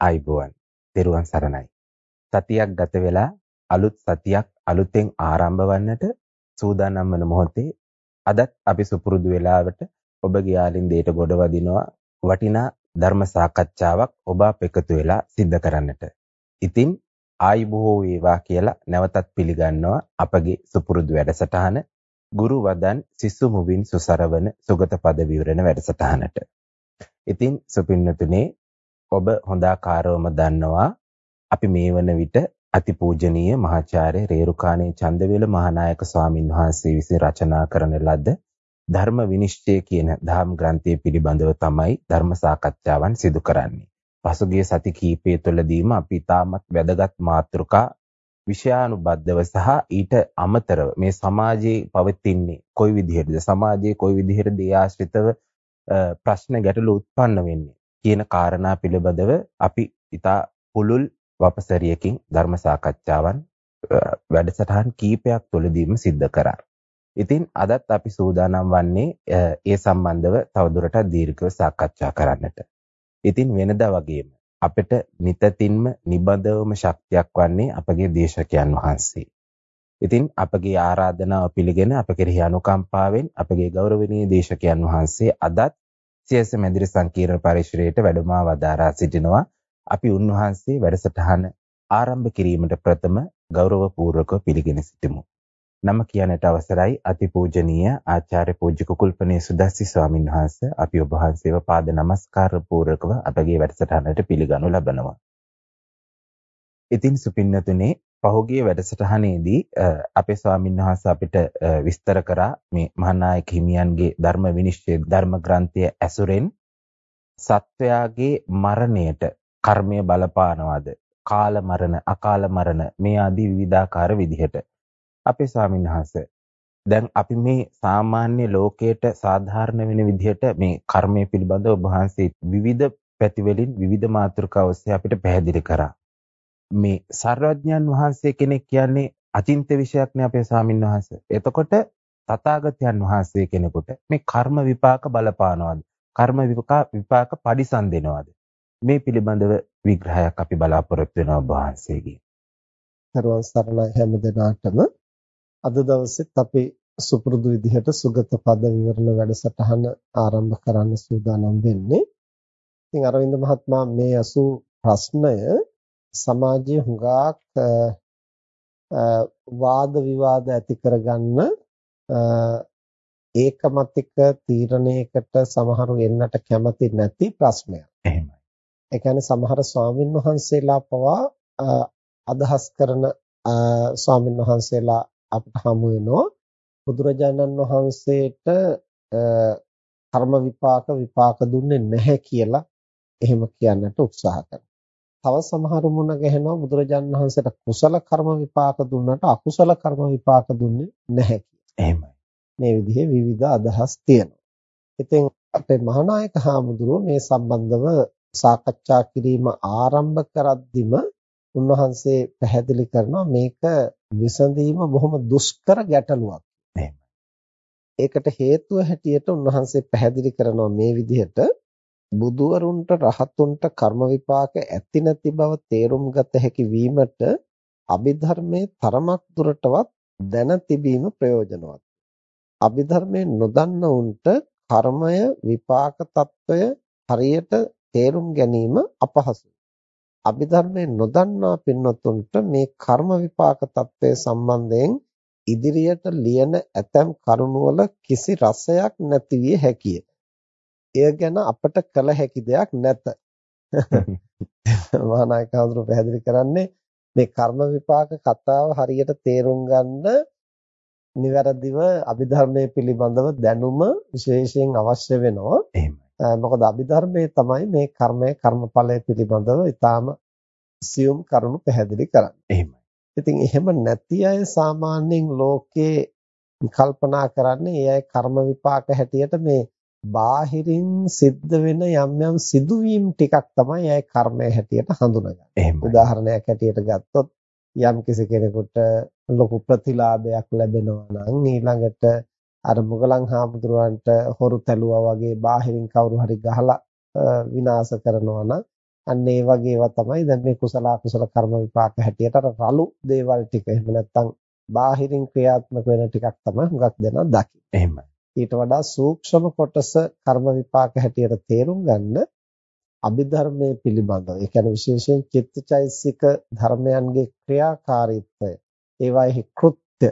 ආයිබෝවන්. තෙරුවන් සරණයි. සතියක් ගත වෙලා අලුත් සතියක් අලුතෙන් ආරම්භ වන්නට සූදානම් වන මොහොතේ අදත් අපි සුපුරුදු වෙලාවට ඔබගේ යාලින්දේට ගොඩ වදිනවා වටිනා ධර්ම සාකච්ඡාවක් ඔබ අප එකතු වෙලා සිද්ධ කරන්නට. ඉතින් ආයිබෝ වේවා කියලා නැවතත් පිළිගන්නවා අපගේ සුපුරුදු වැඩසටහන ගුරු වදන් සිසු මුවින් සුසරවන සුගත පද විවරණ වැඩසටහනට. ඉතින් සුපින්නතුනේ ඔබ හොඳාකාරවම දන්නවා. අපි මේ වන විට අතිපූජනීය මහාචාර්ය රේරුකාණේ චන්දවේල මහානායක ස්වාමින් වහන්සේ විසින් රචනා කරන ලද ධර්ම විනිශ්චය කියන දහම් ග්‍රන්ථය පිළිබඳව තමයි ධර්ම සාකච්ඡාවන් සිදු කරන්නේ. පසුගිය සති කිහිපය තුළදීම අපි තාමත් වැදගත් මාතෘකා විෂයානුබද්ධව සහ ඊට අමතරව මේ සමාජයේ පවතින්නේ කොයි විදිහටද? සමාජයේ කොයි විදිහටද ඒ ආශ්‍රිතව ප්‍රශ්න ගැටලු උත්පන්න වෙන්නේ? කියන කාරණා පිළිබඳව අපි ඉතා පුළුල් වපසරියකින් ධර්ම සාකච්ඡාවන් වැඩසටහන් කීපයක් තුළදීම සිද්ධ කරා. ඉතින් අදත් අපි සූදානම් වන්නේ ඒ සම්බන්ධව තවදුරටත් දීර්ඝව සාකච්ඡා කරන්නට. ඉතින් වෙනදා වගේම අපිට නිතින්ම නිබඳවම ශක්තියක් වන්නේ අපගේ දේශකයන් වහන්සේ. ඉතින් අපගේ ආරාධනාව පිළිගෙන අප කෙරෙහි අනුකම්පාවෙන් අපගේ ගෞරවනීය දේශකයන් වහන්සේ අදත් සියස මැදිරි සංකීර්ණ පරිශ්‍රයට වැඩමවා වදාරා සිටිනවා. අපි උන්වහන්සේ වැඩසටහන ආරම්භ කිරීමට ප්‍රථම ගෞරවපූර්වකව පිළිගෙන සිටිමු. නම කියන්නට අවසරයි අතිපූජනීය ආචාර්ය පූජ්‍ය කුකුල්පනේ සුදස්සි ස්වාමින් වහන්සේ අපි ඔබ වහන්සේව පාද නමස්කාර පූර්වකව අපගේ වැඩසටහනට පිළිගනු ලබනවා. ඉතින් සුපින්නතුනේ පහුගිය වැඩසටහනේදී අපේ ස්වාමීන් වහන්සේ අපිට විස්තර කරා මේ මහානායක හිමියන්ගේ ධර්ම විනිශ්චය ධර්ම ග්‍රන්ථය ඇසුරෙන් සත්වයාගේ මරණයට කර්මය බලපානවාද? කාල මරණ අකාල මරණ මේ ආදී විවිධාකාර විදිහට. අපේ ස්වාමීන් වහන්සේ දැන් අපි මේ සාමාන්‍ය ලෝකයට සාධාරණ වෙන විදිහට මේ කර්මය පිළිබඳව ඔබ වහන්සේ විවිධ පැතිවලින් විවිධ මාතෘකා ඔස්සේ අපිට පැහැදිලි කරා. මේ සර්වඥයන් වහන්සේ කෙනෙක් කියන්නේ අචින්ත්‍ය විෂයක් නේ අපේ ස්වාමින් වහන්සේ. එතකොට තථාගතයන් වහන්සේ කෙනෙකුට මේ කර්ම විපාක බලපානවාද? කර්ම විපාක විපාක පරිසම් දෙනවාද? මේ පිළිබඳව විග්‍රහයක් අපි බලාපොරොත්තු වෙනවා වහන්සේගෙන්. සර්වන් සරණයි හැම දිනාටම අද දවසෙත් අපි සුපුරුදු විදිහට සුගත පද විවරණ වැඩසටහන ආරම්භ කරන්න සූදානම් වෙන්නේ. ඉතින් අරවින්ද මහත්මයා මේ අසු ප්‍රශ්නය සමාජයේ හුඟක් වාද විවාද ඇති කරගන්න ඒකමතික තීරණයකට සමහරු එන්නට කැමති නැති ප්‍රශ්නයක්. එහෙමයි. ඒ කියන්නේ සමහර ස්වාමින් වහන්සේලා පවා අදහස් කරන ස්වාමින් වහන්සේලා අපට හමු වෙනවා බුදුරජාණන් වහන්සේට කර්ම විපාක විපාක දුන්නේ නැහැ කියලා එහෙම කියන්නට උත්සාහ කරනවා. තව සමහරු මුණ ගැහෙනවා බුදුරජාණන් වහන්සේට කුසල කර්ම විපාක දුන්නට අකුසල කර්ම විපාක දුන්නේ නැහැ එහෙමයි. මේ විදිහේ විවිධ අදහස් තියෙනවා. ඉතින් අපේ මහානායක හාමුදුරුවෝ මේ සම්බන්ධව සාකච්ඡා කිරීම ආරම්භ කරද්දිම උන්වහන්සේ පැහැදිලි කරනවා මේක විසඳීම බොහොම දුෂ්කර ගැටලුවක්. ඒකට හේතුව හැටියට උන්වහන්සේ පැහැදිලි කරනවා මේ විදිහට බුදුවරුන්ට රහතුන්ට කර්ම විපාක ඇති නැති බව තේරුම් ගත හැකි වීමට අභිධර්මයේ තරමක් දුරටවත් දැන තිබීම ප්‍රයෝජනවත්. අභිධර්මයේ නොදන්න උන්ට කර්මය විපාක తত্ত্বය හරියට තේරුම් ගැනීම අපහසුයි. අභිධර්මයේ නොදන්නා පින්නතුන්ට මේ කර්ම විපාක తত্ত্বය සම්බන්ධයෙන් ඉදිරියට ලියන ඇතම් කරුණවල කිසි රසයක් නැති විය හැකිය. එය ගැන අපට කළ හැකි දෙයක් නැත. මහානායක හඳුරු පැහැදිලි කරන්නේ මේ කර්ම විපාක කතාව හරියට තේරුම් ගන්න නිවැරදිව අභිධර්මයේ පිළිබඳව දැනුම විශේෂයෙන් අවශ්‍ය වෙනවා. එහෙමයි. මොකද අභිධර්මයේ තමයි මේ කර්මය කර්මඵලය පිළිබඳව ඊටාම සියුම් කරුණු පැහැදිලි කරන්නේ. එහෙමයි. ඉතින් එහෙම නැති අය සාමාන්‍යයෙන් ලෝකේ කල්පනා කරන්නේ ඒ අය කර්ම විපාක හැටියට මේ බාහිරින් සිද්ධ වෙන යම් යම් සිදුවීම් ටිකක් තමයි ඒ කර්මය හැටියට හඳුනගන්නේ. උදාහරණයක් හැටියට ගත්තොත් යම් කිසි කෙනෙකුට ලොකු ප්‍රතිලාභයක් ලැබෙනවා නම් ඊළඟට අර මුගලන් හාමුදුරුවන්ට හොරු තැලුවා වගේ බාහිරින් කවුරු හරි ගහලා විනාශ කරනවා නම් අන්න ඒ වගේ ඒවා තමයි දැන් මේ කුසල අකුසල කර්ම විපාක හැටියට අර රළු දේවල් ටික එහෙම නැත්නම් බාහිරින් ක්‍රියාත්මක වෙන ටිකක් තමයි හුඟක් දෙනා දකින්නේ. එහෙමයි. ඊට වඩා සූක්ෂම කොටස කර්ම විපාක හැටියට තේරුම් ගන්න අභිධර්මයේ පිළිබඳව. ඒ කියන්නේ විශේෂයෙන් චිත්තචෛසික ධර්මයන්ගේ ක්‍රියාකාරීත්වය, ඒවාෙහි කෘත්‍ය,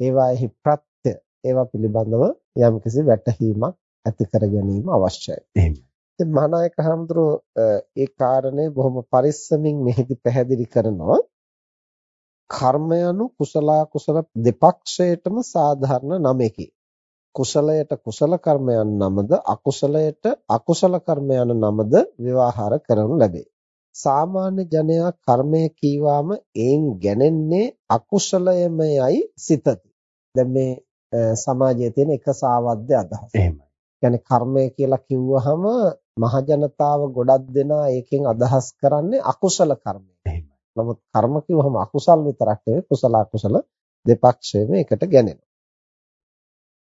ඒවාෙහි ප්‍රත්‍ය, ඒවා පිළිබඳව යම්කිසි වැටහීමක් ඇති කර ගැනීම අවශ්‍යයි. එහෙමයි. ඉතින් මහානායක හඳුරෝ ඒ කාරණේ බොහොම පරිස්සමින් මෙහිදී පැහැදිලි කරනවා. කර්මයනු කුසල කුසල දෙපක්ෂයටම සාධාරණ නමකි. කුසලයට කුසල කර්මයන් නමද අකුසලයට අකුසල කර්මයන් නමද ව්‍යවහාර කරනු ලැබේ. සාමාන්‍ය ජනයා කර්මය කීවාම එයින් ගැනෙන්නේ අකුසලයමයයි සිතති. දැන් මේ සමාජයේ තියෙන එක සාවද්‍ය අදහස. එහෙමයි. කියන්නේ කර්මය කියලා කිව්වහම මහ ජනතාව ගොඩක් දෙනා ඒකෙන් අදහස් කරන්නේ අකුසල කර්මය. එහෙමයි. නමුත් කර්ම කිව්වහම අකුසල් විතරක් නෙවෙයි කුසල අකුසල දෙපක්ෂයම එකට ගැනෙනවා.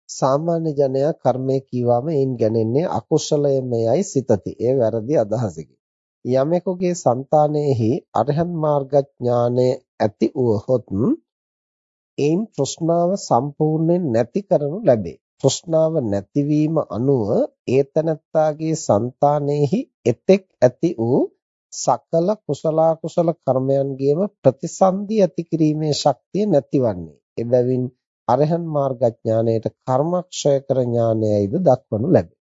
සාමාන්‍ය ජනයා කර්මය කීවාම එයින් ගැනෙන්නේ අකුසලයමයයි සිතති. එය වැරදි අදහසකි. යමෙකුගේ సంతානෙහි අරහන් මාර්ගඥානය ඇති වූහොත් එයින් ප්‍රශ්නාව සම්පූර්ණයෙන් නැති කරනු ලැබේ. ප්‍රශ්නාව නැතිවීම අනුව ඒතනත්තාගේ సంతානෙහි එතෙක් ඇති වූ සකල කුසල කුසල කර්මයන්ගේම ප්‍රතිසන්දි ඇති කිරීමේ ශක්තිය නැතිවන්නේ. එබැවින් අරහන් මාර්ගඥානයට කර්මක්ෂය කර ඥානයයිද දක්වනු ලැබේ.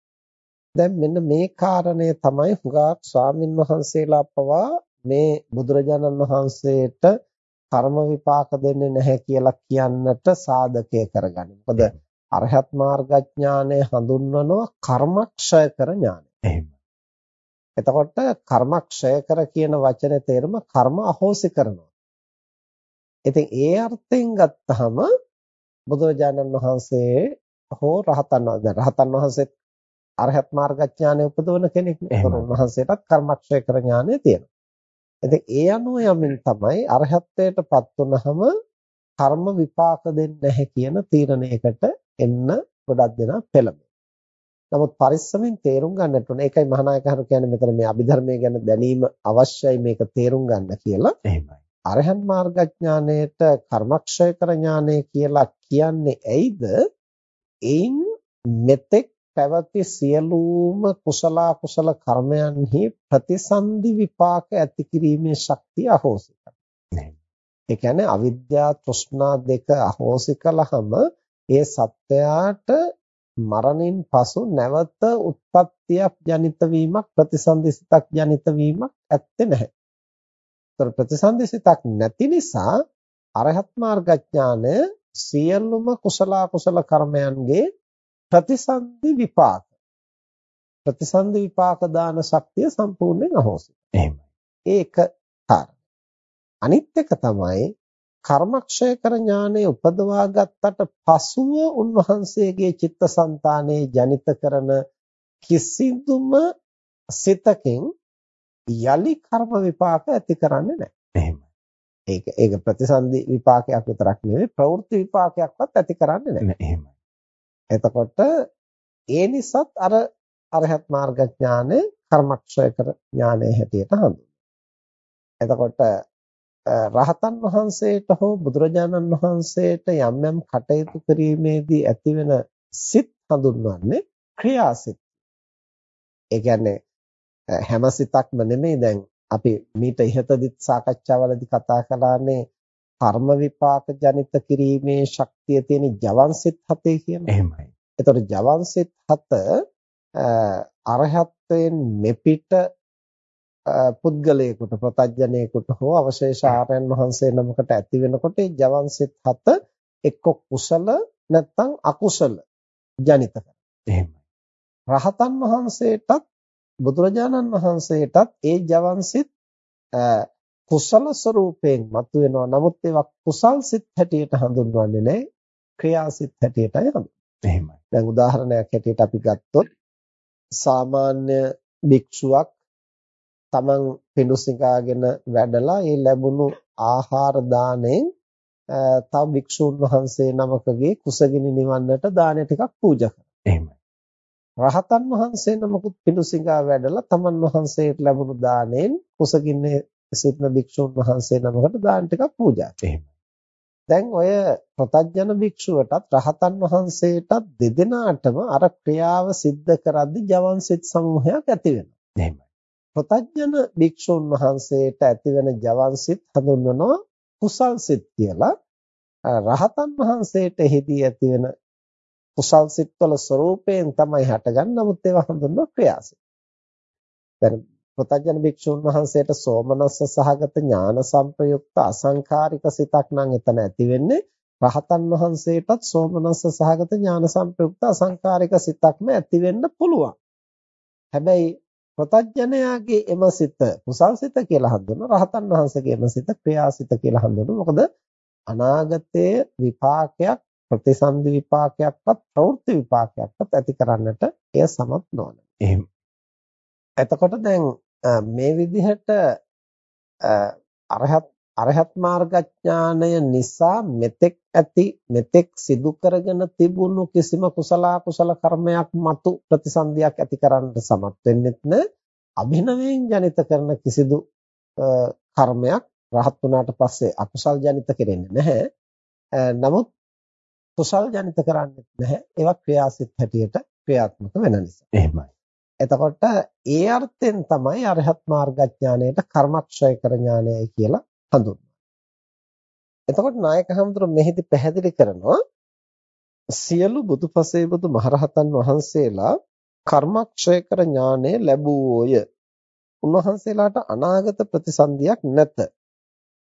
දැන් මෙන්න මේ කාරණය තමයි හුඟක් ස්වාමින් වහන්සේලා පවා මේ බුදුරජාණන් වහන්සේට කර්ම විපාක දෙන්නේ නැහැ කියලා කියන්නට සාධකය කරගන්නේ. මොකද අරහත් මාර්ගඥානය හඳුන්වනවා කර්මක්ෂය කර ඥානය. එහෙමයි. එතකොට කර්මක්ෂය කර කියන වචනේ තේරුම කර්ම අහෝසි කරනවා. ඉතින් ඒ අර්ථයෙන් ගත්තහම බුදුරජාණන් වහන්සේ හෝ රහතන් වහන්සේ රහතන් වහන්සේත් අරහත් මාර්ගඥානය උපදවන කෙනෙක් නේ. උන්වහන්සේටත් කර්මක්ෂය කර ඥානය තියෙනවා. ඉතින් ඒ අනුව යමින් තමයි අරහත්ත්වයටපත් වුනහම කර්ම විපාක දෙන්නේ නැහැ කියන තීරණයකට එන්න ගොඩක් දෙනා පෙළඹෙනවා. නමුත් පරිස්සමෙන් තේරුම් ගන්නට ඕනේ. ඒකයි මහානායකහරු කියන්නේ මෙතන මේ අභිධර්මය ගැන දැනීම අවශ්‍යයි මේක තේරුම් ගන්න කියලා. එහෙමයි. අරහන් මාර්ගඥානයට කර්මක්ෂය කර ඥානය කියලා කියන්නේ ඇයිද? එයින් මෙතෙක් පැවති සියලුම කුසල කුසල කර්මයන්හි ප්‍රතිසන්දි විපාක ඇති කිරීමේ ශක්තිය අහෝසි කරනවා. ඒ කියන්නේ අවිද්‍යා තෘෂ්ණා දෙක අහෝසි කළාම ඒ සත්‍යයට මරණින් පසු නැවත උත්පත්තියක් ජනිත වීමක් ප්‍රතිසන්දිසිතක් ජනිත වීමක් ඇත්තේ නැහැ. ඒතර ප්‍රතිසන්දිසිතක් නැති නිසා අරහත් මාර්ගඥානය සියලුම කුසල කුසල කර්මයන්ගේ ප්‍රතිසන්දි විපාක ප්‍රතිසන්දි විපාක දාන ශක්තිය සම්පූර්ණයෙන් අහෝසි. එහෙමයි. ඒක කාරණා. අනිත් එක තමයි කර්මක්ෂය කර ඥානය උපදවා ගත්තට පසුව උන්වහන්සේගේ චිත්තසංතානයේ ජනිත කරන කිසිදුම සිතකින් යලි කර්ම විපාක ඇති කරන්නේ නැහැ. එහෙමයි. ඒක ඒක ප්‍රතිසන්දි විපාකයක් විතරක් නෙවෙයි ප්‍රවෘත්ති විපාකයක්වත් ඇති කරන්නේ නැහැ. එහෙමයි. එතකොට ඒ නිසාත් අර අරහත් මාර්ග ඥානය කර්මක්ෂය කර ඥානය හැටියට හඳුන්වනවා. එතකොට රහතන් වහන්සේට හෝ බුදුරජාණන් වහන්සේට යම් යම් කටයුතු කිරීමේදී ඇතිවෙන සිත් හඳුන්වන්නේ ක්‍රියාසිත. ඒ කියන්නේ හැම සිතක්ම නෙමෙයි දැන් අපි මීට ඉහතදිත් සාකච්ඡාවලදී කතා කළානේ කර්ම විපාක ජනිත කිරීමේ ශක්තිය තියෙන ජවන් සිත් හතේ කියන. එහෙමයි. ඒතකොට ජවන් සිත් හත අරහත්යෙන් මෙපිට පුද්ගලයෙකුට ප්‍රතඥයෙකුට හෝ අවශේෂ ආර්යයන් වහන්සේ නමකට ඇති වෙනකොට ඒ ජවන් සිත් හත එක්ක කුසල නැත්නම් අකුසල ජනිත කරනවා. එහෙමයි. රහතන් වහන්සේටත් බුදුරජාණන් වහන්සේටත් ඒ ජවන් සිත් කුසල ස්වરૂපයෙන් මතුවෙනවා. නමුත් ඒවා කුසල් සිත් හැටියට හඳුන්වන්නේ නැහැ. ක්‍රියා සිත් හැටියටයි හඳුන්වන්නේ. එහෙමයි. දැන් උදාහරණයක් හැටියට අපි ගත්තොත් සාමාන්‍ය භික්ෂුවක් තමන් පිඬුසිඟාගෙන වැඩලා ඒ ලැබුණු ආහාර දාණයෙන් තව භික්ෂුන් වහන්සේ නමකගේ කුසගිනි නිවන්නට දාන ටිකක් පූජා කරනවා. එහෙමයි. රහතන් වහන්සේ නමකුත් පිඬුසිඟා වැඩලා තමන් වහන්සේට ලැබුණු දාණයෙන් කුසගින්නේ සිටින භික්ෂුන් වහන්සේ නමකට දාන ටිකක් පූජා එහෙමයි. දැන් ඔය ප්‍රතඥන භික්ෂුවටත් රහතන් වහන්සේටත් දෙදෙනාටම අර ක්‍රියාව සිද්ධ කරද්දී ජවන් සිත් සමූහයක් ඇති වෙනවා. එහෙමයි. ප්‍රතඥන භික්ෂුන් වහන්සේට ඇතිවෙන ජවන් සිත් හඳුන්වනවා කුසල් සිත් කියලා. රහතන් වහන්සේට එහිදී ඇතිවෙන කුසල් සිත්වල ස්වરૂපයෙන් තමයි හටගන්නේ. නමුත් ඒවා හඳුන්වන ක්‍රියාසිත. දැන් ප්‍රතඥ භික්ෂුන් වහන්සේට සෝමනස්ස සහගත ඥාන සංප්‍රයුක්ත අසංකාරික සිතක් නම් එතන ඇති වෙන්නේ රහතන් වහන්සේටත් සෝමනස්ස සහගත ඥාන සංප්‍රයුක්ත අසංකාරික සිතක්ම ඇති වෙන්න පුළුවන්. හැබැයි ප්‍රතඥයාගේ එම සිත කුසල් සිත කියලා හඳුනන රහතන් වහන්සේගේ එම සිත ක්‍රියාසිත කියලා හඳුනන මොකද අනාගතයේ විපාකයක් ප්‍රතිසන්දි විපාකයක්වත් ප්‍රවෘත්ති විපාකයක්වත් ඇති කරන්නට එය සමත් නොවන. එහෙම. එතකොට දැන් මේ විදිහට අරහත් අරහත් මාර්ගඥානය නිසා මෙතෙක් ඇති මෙතෙක් සිදු කරගෙන තිබුණු කිසිම කුසල කුසල කර්මයක් මතු ප්‍රතිසන්දියක් ඇති කරන්නට සමත් වෙන්නෙත් නැ අභිනවයෙන් ජනිත කරන කිසිදු කර්මයක් රහත් වුණාට පස්සේ අකුසල් ජනිත කෙරෙන්නේ නැහැ. නමුත් කුසල් ජනිත කරන්නේ නැහැ. ඒවා ක්‍රියාසිත හැටියට ක්‍රියාත්මක වෙන නිසා. එහෙමයි. එතකොට ඒ අර්ථයෙන් තමයි අරහත් මාර්ගඥානයට කර්මක්ෂය කර ඥානයයි කියලා හඳුන්වන්නේ. එතකොට නායක හඳුර මෙහිදී පැහැදිලි කරනවා සියලු බුදුපසේ බුදු මහරහතන් වහන්සේලා කර්මක්ෂය කර ඥානය ලැබුවෝය. උන්වහන්සේලාට අනාගත ප්‍රතිසන්දියක් නැත.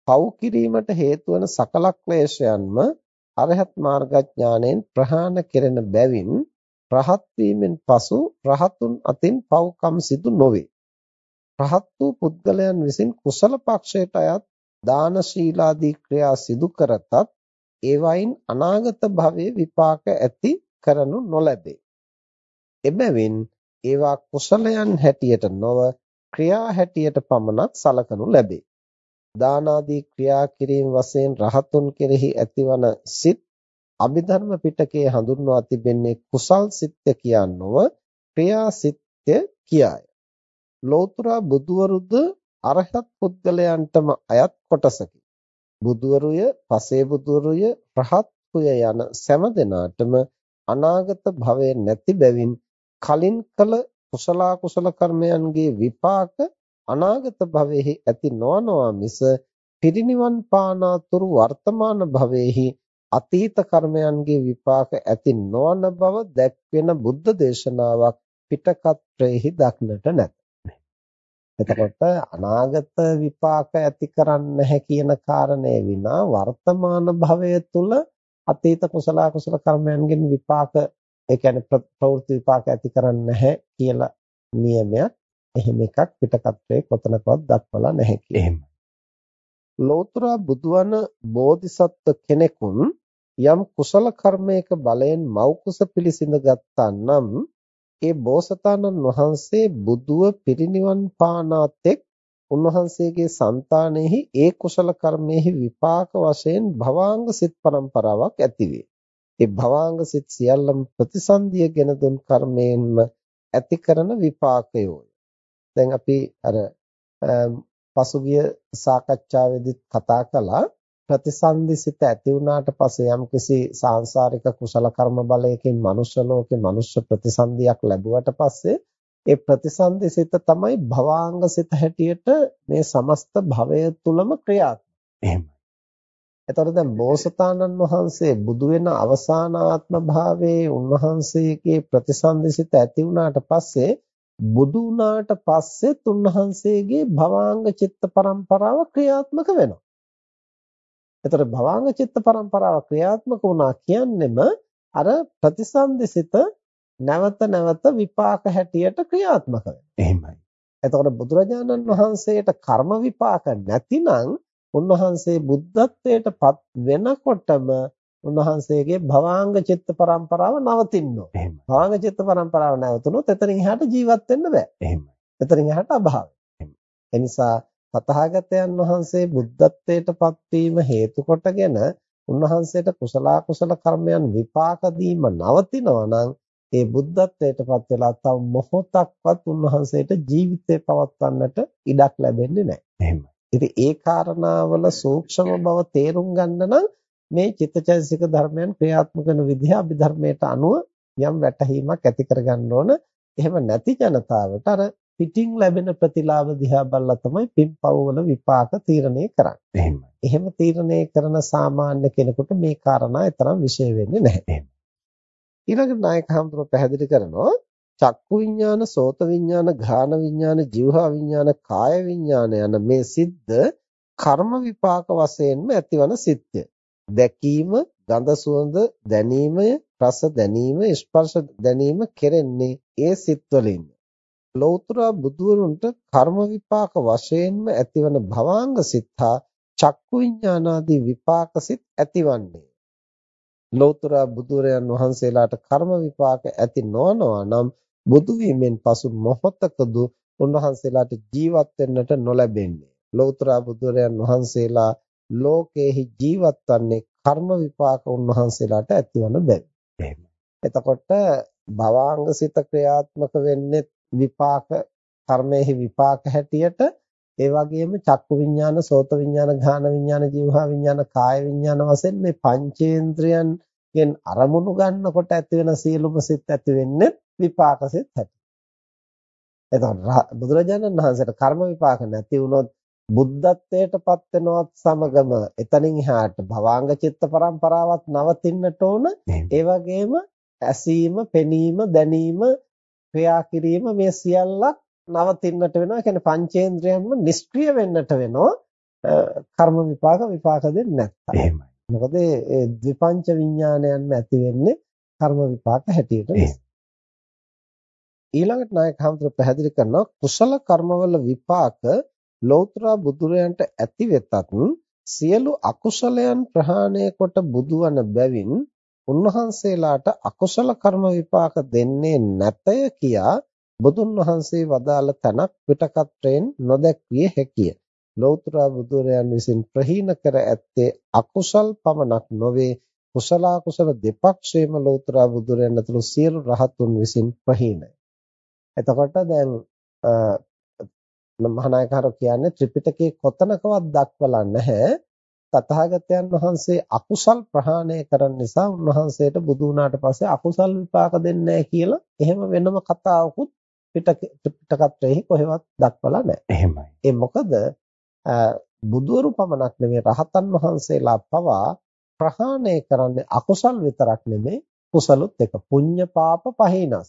පව් කිරීමට හේතු වන සකල ක්ලේශයන්ම අරහත් මාර්ගඥාණයෙන් ප්‍රහාණ කෙරෙන බැවින් රහත් වීමෙන් පසු රහතුන් අතින් පව්කම් සිදු නොවේ. රහත් වූ පුද්ගලයන් විසින් කුසල පක්ෂයට අයත් දාන ශීලාදී ක්‍රියා සිදු කරතත් ඒවයින් අනාගත භවයේ විපාක ඇති කරනු නොලැබේ. එබැවින් ඒවා කුසලයන් හැටියට නොව ක්‍රියා හැටියට පමණක් සලකනු ලැබේ. දාන ආදී ක්‍රියා කිරීම වශයෙන් රහතුන් කෙරෙහි ඇතිවන සිත් අභිධර්ම පිටකයේ හඳුන්වා තිබෙන්නේ කුසල් සිත්ය කියා නොව ක්‍රියා සිත්ය කියාය. ලෝතර බුදුවරුද අරහත් පුද්ගලයන්ටම අයත් කොටසකි. බුදුවරුය, පසේ බුදුවරුය, රහත්කුය යන සෑම දෙනාටම අනාගත භවයේ නැති බැවින් කලින් කළ කුසල කුසල කර්මයන්ගේ විපාක අනාගත භවයේහි ඇති නොවනවා මිස පිරිනිවන් පානාතුරු වර්තමාන භවයේහි අතීත කර්මයන්ගේ විපාක ඇති නොවන බව දැක්වෙන බුද්ධ දේශනාවක් පිටකත්‍රයේහි දක්නට නැත. එතකොට අනාගත විපාක ඇති කරන්නේ නැහැ කියන කාරණය විනා වර්තමාන භවය තුල අතීත කුසල කුසල කර්මයන්ගෙන් විපාක ඒ කියන්නේ ප්‍රවෘත්ති විපාක ඇති කරන්නේ නැහැ කියලා නියමයක් එහෙම එකක් පිටකත්වයේ කොතනකවත් දක්වලා නැහැ කියලා. එහෙමයි. ලෝතර බුදුවන බෝධිසත්ව කෙනෙකුන් යම් කුසල කර්මයක බලයෙන් මෞකුස පිළිසිඳ ගත්තා නම් ඒ බෝසතාණන් වහන්සේ බුදුව පිරිනිවන් පානාතෙක් උන්වහන්සේගේ సంతානෙහි ඒ කුසල කර්මෙහි විපාක වශයෙන් භවාංග සිත් පරම්පරාවක් ඇතිවේ. ඒ භවාංග සිත් සියල්ලම ප්‍රතිසන්දියගෙන දුන් කර්මයෙන්ම ඇති කරන විපාකයෝය. දැන් අපි අර පසුගිය සාකච්ඡාවේදීත් කතා කළා ප්‍රතිසන්දිසිත ඇති වුණාට පස්සේ යම්කිසි සාංශාරික කුසල කර්ම බලයකින් මනුෂ්‍ය ලෝකේ මනුෂ්‍ය ප්‍රතිසන්දියක් ලැබුවට පස්සේ ඒ ප්‍රතිසන්දිසිත තමයි භවාංගසිත හැටියට මේ සමස්ත භවය තුලම ක්‍රියාත්මක. එහෙමයි. එතකොට දැන් බෝසතාණන් වහන්සේ බුදු වෙන අවසාන ආත්ම භාවයේ උන්වහන්සේගේ ප්‍රතිසන්දිසිත ඇති වුණාට පස්සේ බුදු වුණාට පස්සෙත් උන්වහන්සේගේ භවාංග චිත්ත පරම්පරාව ක්‍රියාත්මක වෙනවා. එතකොට භවාංග චිත්ත පරම්පරාව ක්‍රියාත්මක වුණා කියන්නෙම අර ප්‍රතිසන්දිසිත නැවත නැවත විපාක හැටියට ක්‍රියාත්මක වෙනවා. එහෙමයි. එතකොට බුදුරජාණන් වහන්සේට කර්ම විපාක නැතිනම් උන්වහන්සේ බුද්ධත්වයට පත් වෙනකොටම උන්වහන්සේගේ භවාංග චිත්ත පරම්පරාව නවතින්න. එහෙමයි. භවාංග චිත්ත පරම්පරාව නැවතුනොත් එතනින් එහාට ජීවත් වෙන්න බෑ. එහෙමයි. එතනින් එහාට අභාවය. එනිසා තථාගතයන් වහන්සේ බුද්ධත්වයට පත්වීම හේතු කොටගෙන උන්වහන්සේට කුසල කුසල කර්මයන් විපාක දීම නවතිනවා නම් ඒ බුද්ධත්වයටපත් වෙලා තව මොහොතක්වත් උන්වහන්සේට ජීවිතේ පවත්වන්නට ඉඩක් ලැබෙන්නේ නැහැ. එහෙමයි. ඉතින් ඒ කාරණාවල සූක්ෂම බව තේරුම් ගන්න නම් මේ චිත්තචෛතසික ධර්මයන් ක්‍රියාත්මක කරන විදිහ අභිධර්මයට අනුව යම් වැටහීමක් ඇති කරගන්න ඕන. එහෙම නැති ජනතාවට අර පිටින් ලැබෙන ප්‍රතිලාභ දිහා බලලා තමයි පින්පව් වල විපාක තීරණය කරන්නේ. එහෙමයි. එහෙම තීරණය කරන සාමාන්‍ය කෙනෙකුට මේ කාරණා තරම් විශේෂ වෙන්නේ නැහැ. ඊළඟට නායක හඳුර පැහැදිලි කරනවා චක්කු විඥාන, සෝත විඥාන, ঘාන විඥාන, જીවහා විඥාන, කාය විඥාන යන මේ සිද්ද කර්ම විපාක වශයෙන්ම ඇතිවන සිත්ය. දැකීම, ගඳ සුවඳ දැනීමය, රස දැනීම, ස්පර්ශ දැනීම කෙරෙන්නේ ඒ සිත් වලින්. ලෞතර බුදුවරුන්ට කර්ම විපාක වශයෙන්ම ඇතිවන භවාංග සිත් හා චක්කු විඥානාදී විපාක සිත් ඇතිවන්නේ. ලෞතර බුදුරයන් වහන්සේලාට කර්ම විපාක ඇති නොවනවා නම් බුදු වීමෙන් පසු මොහොතකදු උන්වහන්සේලාට ජීවත් වෙන්නට නොලැබෙන්නේ. ලෞතර බුදුරයන් වහන්සේලා ලෝකේහි ජීවත් වන්නේ කර්ම විපාක උන්වහන්සේලාට ඇතිවන බැරි. එහෙමයි. එතකොට භවාංග සිත ක්‍රියාත්මක වෙන්නේ විපාක කර්මයේහි විපාක හැටියට ඒ වගේම චක්කු විඥාන, සෝත විඥාන, ඝාන විඥාන, જીවහා විඥාන, කාය විඥාන වශයෙන් මේ පංචේන්ද්‍රයන්ගෙන් අරමුණු ගන්නකොට ඇති වෙන සියලුම සිත් ඇති වෙන්නේ විපාක සිත් හැටියට. එතකොට බුදුරජාණන් වහන්සේට කර්ම විපාක නැති වුණොත් බුද්ධත්වයට පත් වෙනවත් සමගම එතනින් එහාට භවාංග චිත්ත පරම්පරාවත් නවතින්නට ඕන. ඒ වගේම ඇසීම, පෙනීම, දැනීම, ක්‍රියා කිරීම මේ සියල්ලක් නවතින්නට වෙනවා. ඒ කියන්නේ පංචේන්ද්‍රයන්ම නිෂ්ක්‍රිය වෙන්නට වෙනවා. කර්ම විපාක විපාක දෙන්නේ නැත්තම්. එහෙමයි. මොකද ඒ ද්විපංච විඥානයන්ම ඇති වෙන්නේ කර්ම විපාක හැටියට ඊළඟට නායක හඳුර පැහැදිලි කරනවා කුසල කර්මවල විපාක ලෞතර බුදුරයන්ට ඇති වෙතත් සියලු අකුසලයන් ප්‍රහාණය කොට බුදුවන බැවින් උන්වහන්සේලාට අකුසල කර්ම විපාක දෙන්නේ නැතය කියා බුදුන් වහන්සේ වදාළ තනක් පිටකත්‍රයෙන් නොදැක්විය හැකිය. ලෞතර බුදුරයන් විසින් ප්‍රහීන කර ඇත්තේ අකුසල් පමණක් නොවේ කුසල අකුසල දෙපක්ෂයේම ලෞතර බුදුරයන් ඇතුළු සියලු රහතුන් විසින් ප්‍රහීනයි. එතකොට දැන් මහානායකහරු කියන්නේ ත්‍රිපිටකයේ කොතනකවත් දක්වලා නැහැ තථාගතයන් වහන්සේ අකුසල් ප්‍රහාණය කරන නිසා උන්වහන්සේට බුදු වුණාට පස්සේ අකුසල් විපාක දෙන්නේ නැහැ කියලා එහෙම වෙනම කතාවකුත් පිටකත්‍රයේ කොහෙවත් දක්වලා නැහැ. එහෙමයි. ඒ මොකද බුදුවරු පමණක් නෙමෙයි රහතන් වහන්සේලා පවා ප්‍රහාණය කරන්නේ අකුසල් විතරක් නෙමෙයි කුසලුත් එක. පුඤ්ඤ පාප පහිනස්.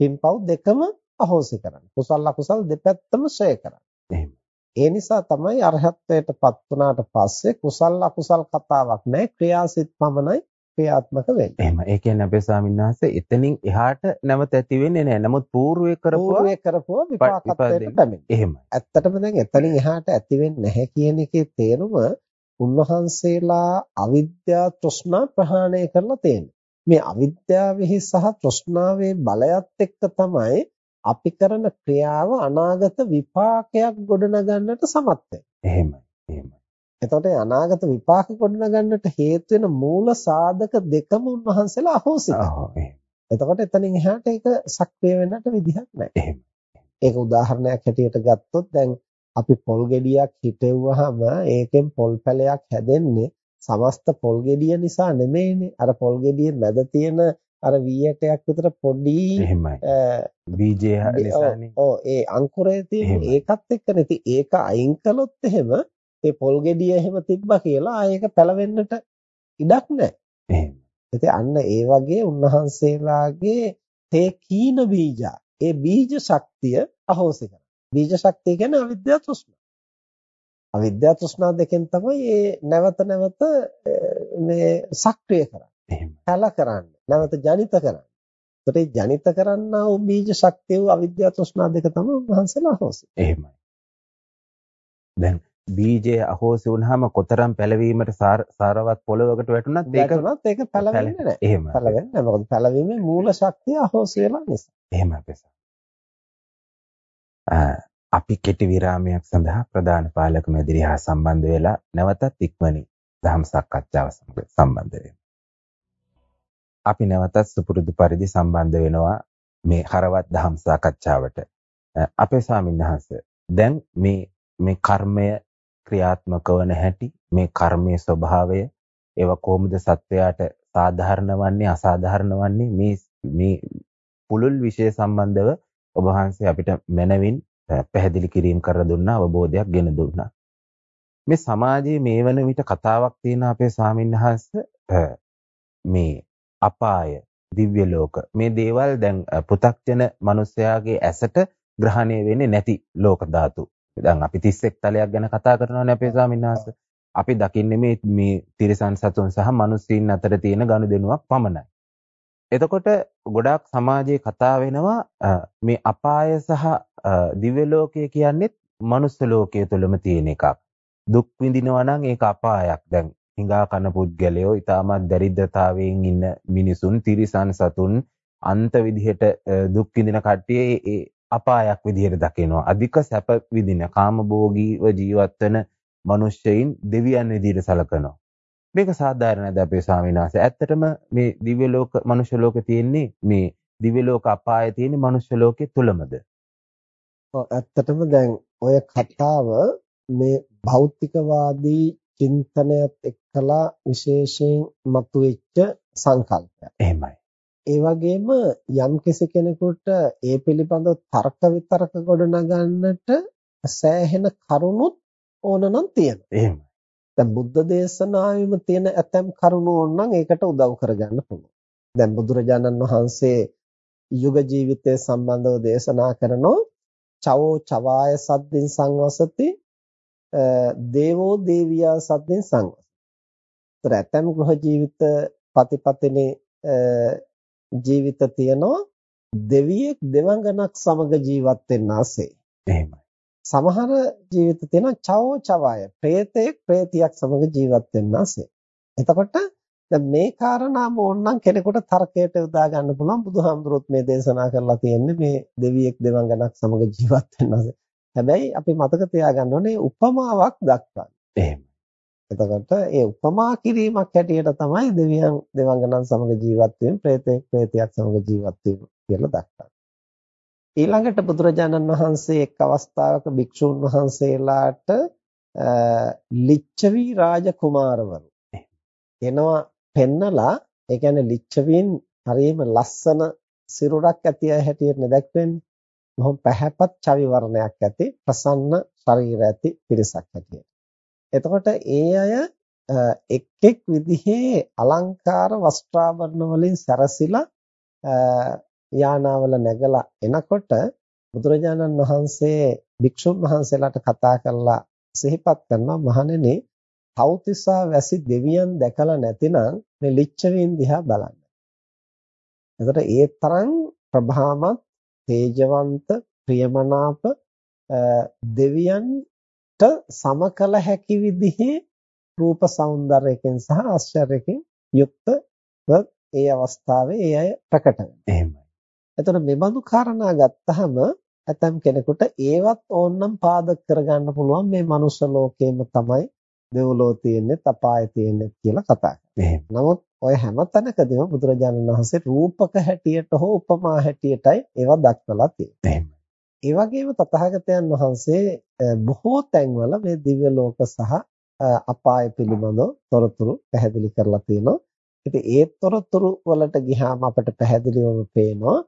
පින්පව් දෙකම අහෝසි කරන්න. කුසල අකුසල දෙපැත්තම ෂය කරන්න. ඒ නිසා තමයි අරහත්ත්වයටපත් වුණාට පස්සේ කුසල අකුසල කතාවක් නැහැ. ක්‍රියාසිත පමණයි ක්‍රියාත්මක වෙන්නේ. එහෙම. ඒ කියන්නේ අපේ ස්වාමීන් වහන්සේ එතනින් එහාට නැවත ඇති වෙන්නේ නැහැ. නමුත් පූර්වයේ කරපුවා පූර්වයේ කරපුවා විපාකත්වයට පැමිණෙන. එහෙම. ඇත්තටම දැන් එතනින් එහාට ඇති වෙන්නේ නැහැ කියන එකේ තේරුම උන්වහන්සේලා අවිද්‍යා තෘෂ්ණා ප්‍රහාණය කරලා තියෙනවා. මේ අවිද්‍යාවෙහි සහ තෘෂ්ණාවේ බලයත් එක්ක තමයි අපි කරන ක්‍රියාව අනාගත විපාකයක් ගොඩනගන්නට සමත් එහෙමයි. එහෙමයි. එතකොට අනාගත විපාක ගොඩනගන්නට හේතු වෙන මූල සාධක දෙකම උන්වහන්සේලා අහෝසි. එතකොට එතනින් එහාට ඒක සක්‍රිය වෙන්නට විදිහක් නැහැ. ඒක උදාහරණයක් හැටියට ගත්තොත් දැන් අපි පොල් ගෙඩියක් හිටෙව්වහම ඒකෙන් පොල් පැලයක් හැදෙන්නේ සමස්ත පොල් ගෙඩිය නිසා නෙමෙයිනේ. අර පොල් ගෙඩියේ මැද තියෙන අර V8ක් විතර පොඩි එහෙමයි. බීජය නිසානේ. ඔව් ඒ අංකුරය තියෙන ඒකත් එක්කනේ ඉතින් ඒක අයින් කළොත් එහෙම ඒ පොල් ගෙඩිය එහෙම තිබ්බා කියලා ආයෙක පැලවෙන්නට ඉඩක් නැහැ. එහෙම ඉතින් අන්න ඒ වගේ උන්වහන්සේලාගේ තේ කීන බීජ ඒ බීජ ශක්තිය අහෝසි කරනවා. බීජ ශක්තිය කියන්නේ අවිද්‍යාව තෘෂ්ණා. අවිද්‍යාව තෘෂ්ණා දෙකෙන් තමයි මේ නැවත නැවත මේ සක්‍රිය කරන්නේ. එහෙම. කල කරන්න. නැවත ජනිත කරන්න. ඒකට ඒ ජනිත කරන්නා වූ බීජ ශක්තිය වූ අවිද්‍යාව තෘෂ්ණා දෙක තමයි උන්වහන්සේලා අහෝසි. එහෙමයි. දැන් බීජය අහෝසි වුනහම කොතරම් පැලවීමට සාරවත් පොළවකට වැටුණත් ඒක වැටුණත් ඒක පැලවෙන්නේ නැහැ. එහෙම. පැලවෙන්නේ නැහැ. මොකද පැලවීමේ මූල ශක්තිය අහෝසි වෙලා නිසා. එහෙමයි පෙසා. අපි කෙටි විරාමයක් සඳහා ප්‍රධාන පාලක මැදිරිය හා සම්බන්ධ වෙලා නැවතත් ඉක්මනින් දහම් සාකච්ඡාව සම්බන්ධ වෙමු. අපි නැවතත් සුපුරුදු පරිදි සම්බන්ධ වෙනවා මේ හරවත් දහම් සාකච්ඡාවට. අපේ ස්වාමින්වහන්සේ දැන් මේ මේ කර්මය ක්‍රියාත්මක වන හැටි මේ කර්මයේ ස්වභාවය ඒවා කොහොමද සත්වයාට සාධාරණ වන්නේ අසාධාරණ වන්නේ මේ මේ පුළුල් විෂය සම්බන්ධව ඔබ වහන්සේ අපිට මනවින් පැහැදිලි කිරීම කර දුන්නා අවබෝධයක් ගෙන දුන්නා. මේ සමාජයේ මේ වන විට කතාවක් තියෙන අපේ ස්වාමින්වහන්සේ මේ අපාය දිව්‍ය ලෝක මේ දේවල් දැන් පෘථග්ජන මිනිස්යාගේ ඇසට ග්‍රහණය වෙන්නේ නැති ලෝක ධාතු. දැන් අපි 31 තලයක් ගැන කතා කරනවානේ අපේ ස්වාමීන් වහන්සේ. අපි දකින්නේ මේ මේ තිරිසන් සතුන් සහ මිනිස්සුන් අතර තියෙන ගනුදෙනුවක් පමණයි. එතකොට ගොඩාක් සමාජයේ කතා වෙනවා මේ අපාය සහ දිව්‍ය ලෝකය කියන්නේත් මනුස්ස ලෝකයේ තුලම තියෙන එකක්. දුක් විඳිනවා නම් ඒක අපායක්. දැන් හිඟා කන පුද්ගලයෝ ඊටමත් දරිද්‍රතාවයෙන් ඉන්න මිනිසුන් තිරිසන් සතුන් අන්ත විදිහට දුක් විඳින කට්ටිය ඒ අපායක් විදිහට දකිනවා. අධික සැප විඳින කාමභෝගීව ජීවත් වෙන මිනිස්සෙයින් දෙවියන් විදිහට සලකනවා. මේක සාධාරණද අපේ ස්වාමීන් වහන්සේ? ඇත්තටම මේ දිව්‍ය ලෝක, මනුෂ්‍ය ලෝක තියෙන්නේ මේ දිව්‍ය ලෝක අපාය තියෙන්නේ මනුෂ්‍ය ලෝකයේ තුලමද? ඔව් ඇත්තටම දැන් ඔය කතාව මේ භෞතිකවාදී චින්තනයත් එක්කලා විශේෂයෙන් මතුවෙච්ච සංකල්පයක්. එහෙමයි. ඒ වගේම යම් කෙනෙකුට ඒ පිළිබඳව තර්ක විතරක ගොඩනගන්නට සෑහෙන කරුණුත් ඕනනම් තියෙනවා. එහෙමයි. දැන් බුද්ධ දේශනාවෙම තියෙන ඇතම් කරුණු ඕනනම් ඒකට උදව් කරගන්න පුළුවන්. දැන් බුදුරජාණන් වහන්සේ යුග ජීවිතය සම්බන්ධව දේශනා කරනෝ චවෝ චවාය සද්දින් සංවසති දේවෝ දේවියා සද්දින් සංවසති. ඒතර ඇතම් ගෘහ ජීවිත පතිපතිනේ ජීවිත තියනවා දෙවියෙක් දෙවඟනක් සමග ජීවත් වෙන්න ආසේ. එහෙමයි. සමහර ජීවිත තියෙනවා චවෝ චවය. ප්‍රේතෙක් ප්‍රේතියක් සමග ජීවත් වෙන්න ආසේ. එතකොට දැන් මේ කාරණාම ඕනනම් කෙනෙකුට තර්කයට යොදා ගන්න පුළුවන් බුදුහාමුදුරුවොත් මේ දේශනා කරලා තියෙන්නේ මේ දෙවියෙක් දෙවඟනක් සමග ජීවත් වෙන්න ආසේ. හැබැයි අපි මතක තියාගන්න ඕනේ උපමාවක් දක්වන්න. එහෙම. එතකොට ඒ උපමා කිරීමක් හැටියට තමයි දෙවියන් දෙවංගනන් සමග ජීවත් වීම, ප්‍රේතෙක් ප්‍රේතියක් සමග ජීවත් වීම කියලා දක්වන්නේ. ඊළඟට බුදුරජාණන් වහන්සේ එක් අවස්ථාවක භික්ෂුන් වහන්සේලාට ලිච්ඡවි රාජකුමාරවරු එනවා පෙන්නලා ඒ කියන්නේ ලිච්ඡවීන් හරියම ලස්සන සිරුරක් ඇති අය හැටියට නෙදැක්වෙන්නේ. මොහොම පැහැපත් චවි වර්ණයක් ඇති ප්‍රසන්න ශරීර ඇති පිරිසක් හැටියට. එතකොට ඒ අය එක් එක් විදිහේ අලංකාර වස්ත්‍රාභරණ වලින් සැරසිලා යානාවල නැගලා එනකොට බුදුරජාණන් වහන්සේ භික්ෂුන් වහන්සේලාට කතා කරලා සිහිපත් කරනවා මහණෙනි තව්තිසා වැසි දෙවියන් දැකලා නැතිනම් මේ ලිච්ඡවීන් දිහා බලන්න. එතකොට ඒ තරම් ප්‍රභාමත් තේජවන්ත ප්‍රියමනාප දෙවියන් සමකල හැකි විදිහේ රූප సౌందර්යයෙන් සහ ආශ්චර්යයෙන් යුක්තව ඒ අවස්ථාවේ ඒ අය ප්‍රකට වෙනවා. එහෙමයි. එතකොට මෙබඳු කාරණා ගත්තහම ඇතම් කෙනෙකුට ඒවත් ඕනනම් පාදක කරගන්න පුළුවන් මේ මනුෂ්‍ය ලෝකයේම තමයි දෙව්ලෝ තියෙන්නේ, තපාය තියෙන්නේ කියලා කතා කරනවා. නමුත් ඔය හැම තැනකදීම බුදුරජාණන් වහන්සේ රූපක හැටියට හෝ උපමා හැටියටයි ඒවා දක්වලා තියෙන්නේ. ඒ වගේම තථාගතයන් වහන්සේ බොහෝ තැන්වල මේ දිව්‍ය ලෝක සහ අපාය පිළිබඳව තොරතුරු පැහැදිලි කරලා තියෙනවා. ඉතින් ඒ තොරතුරු වලට ගියාම අපට පැහැදිලිවම පේනවා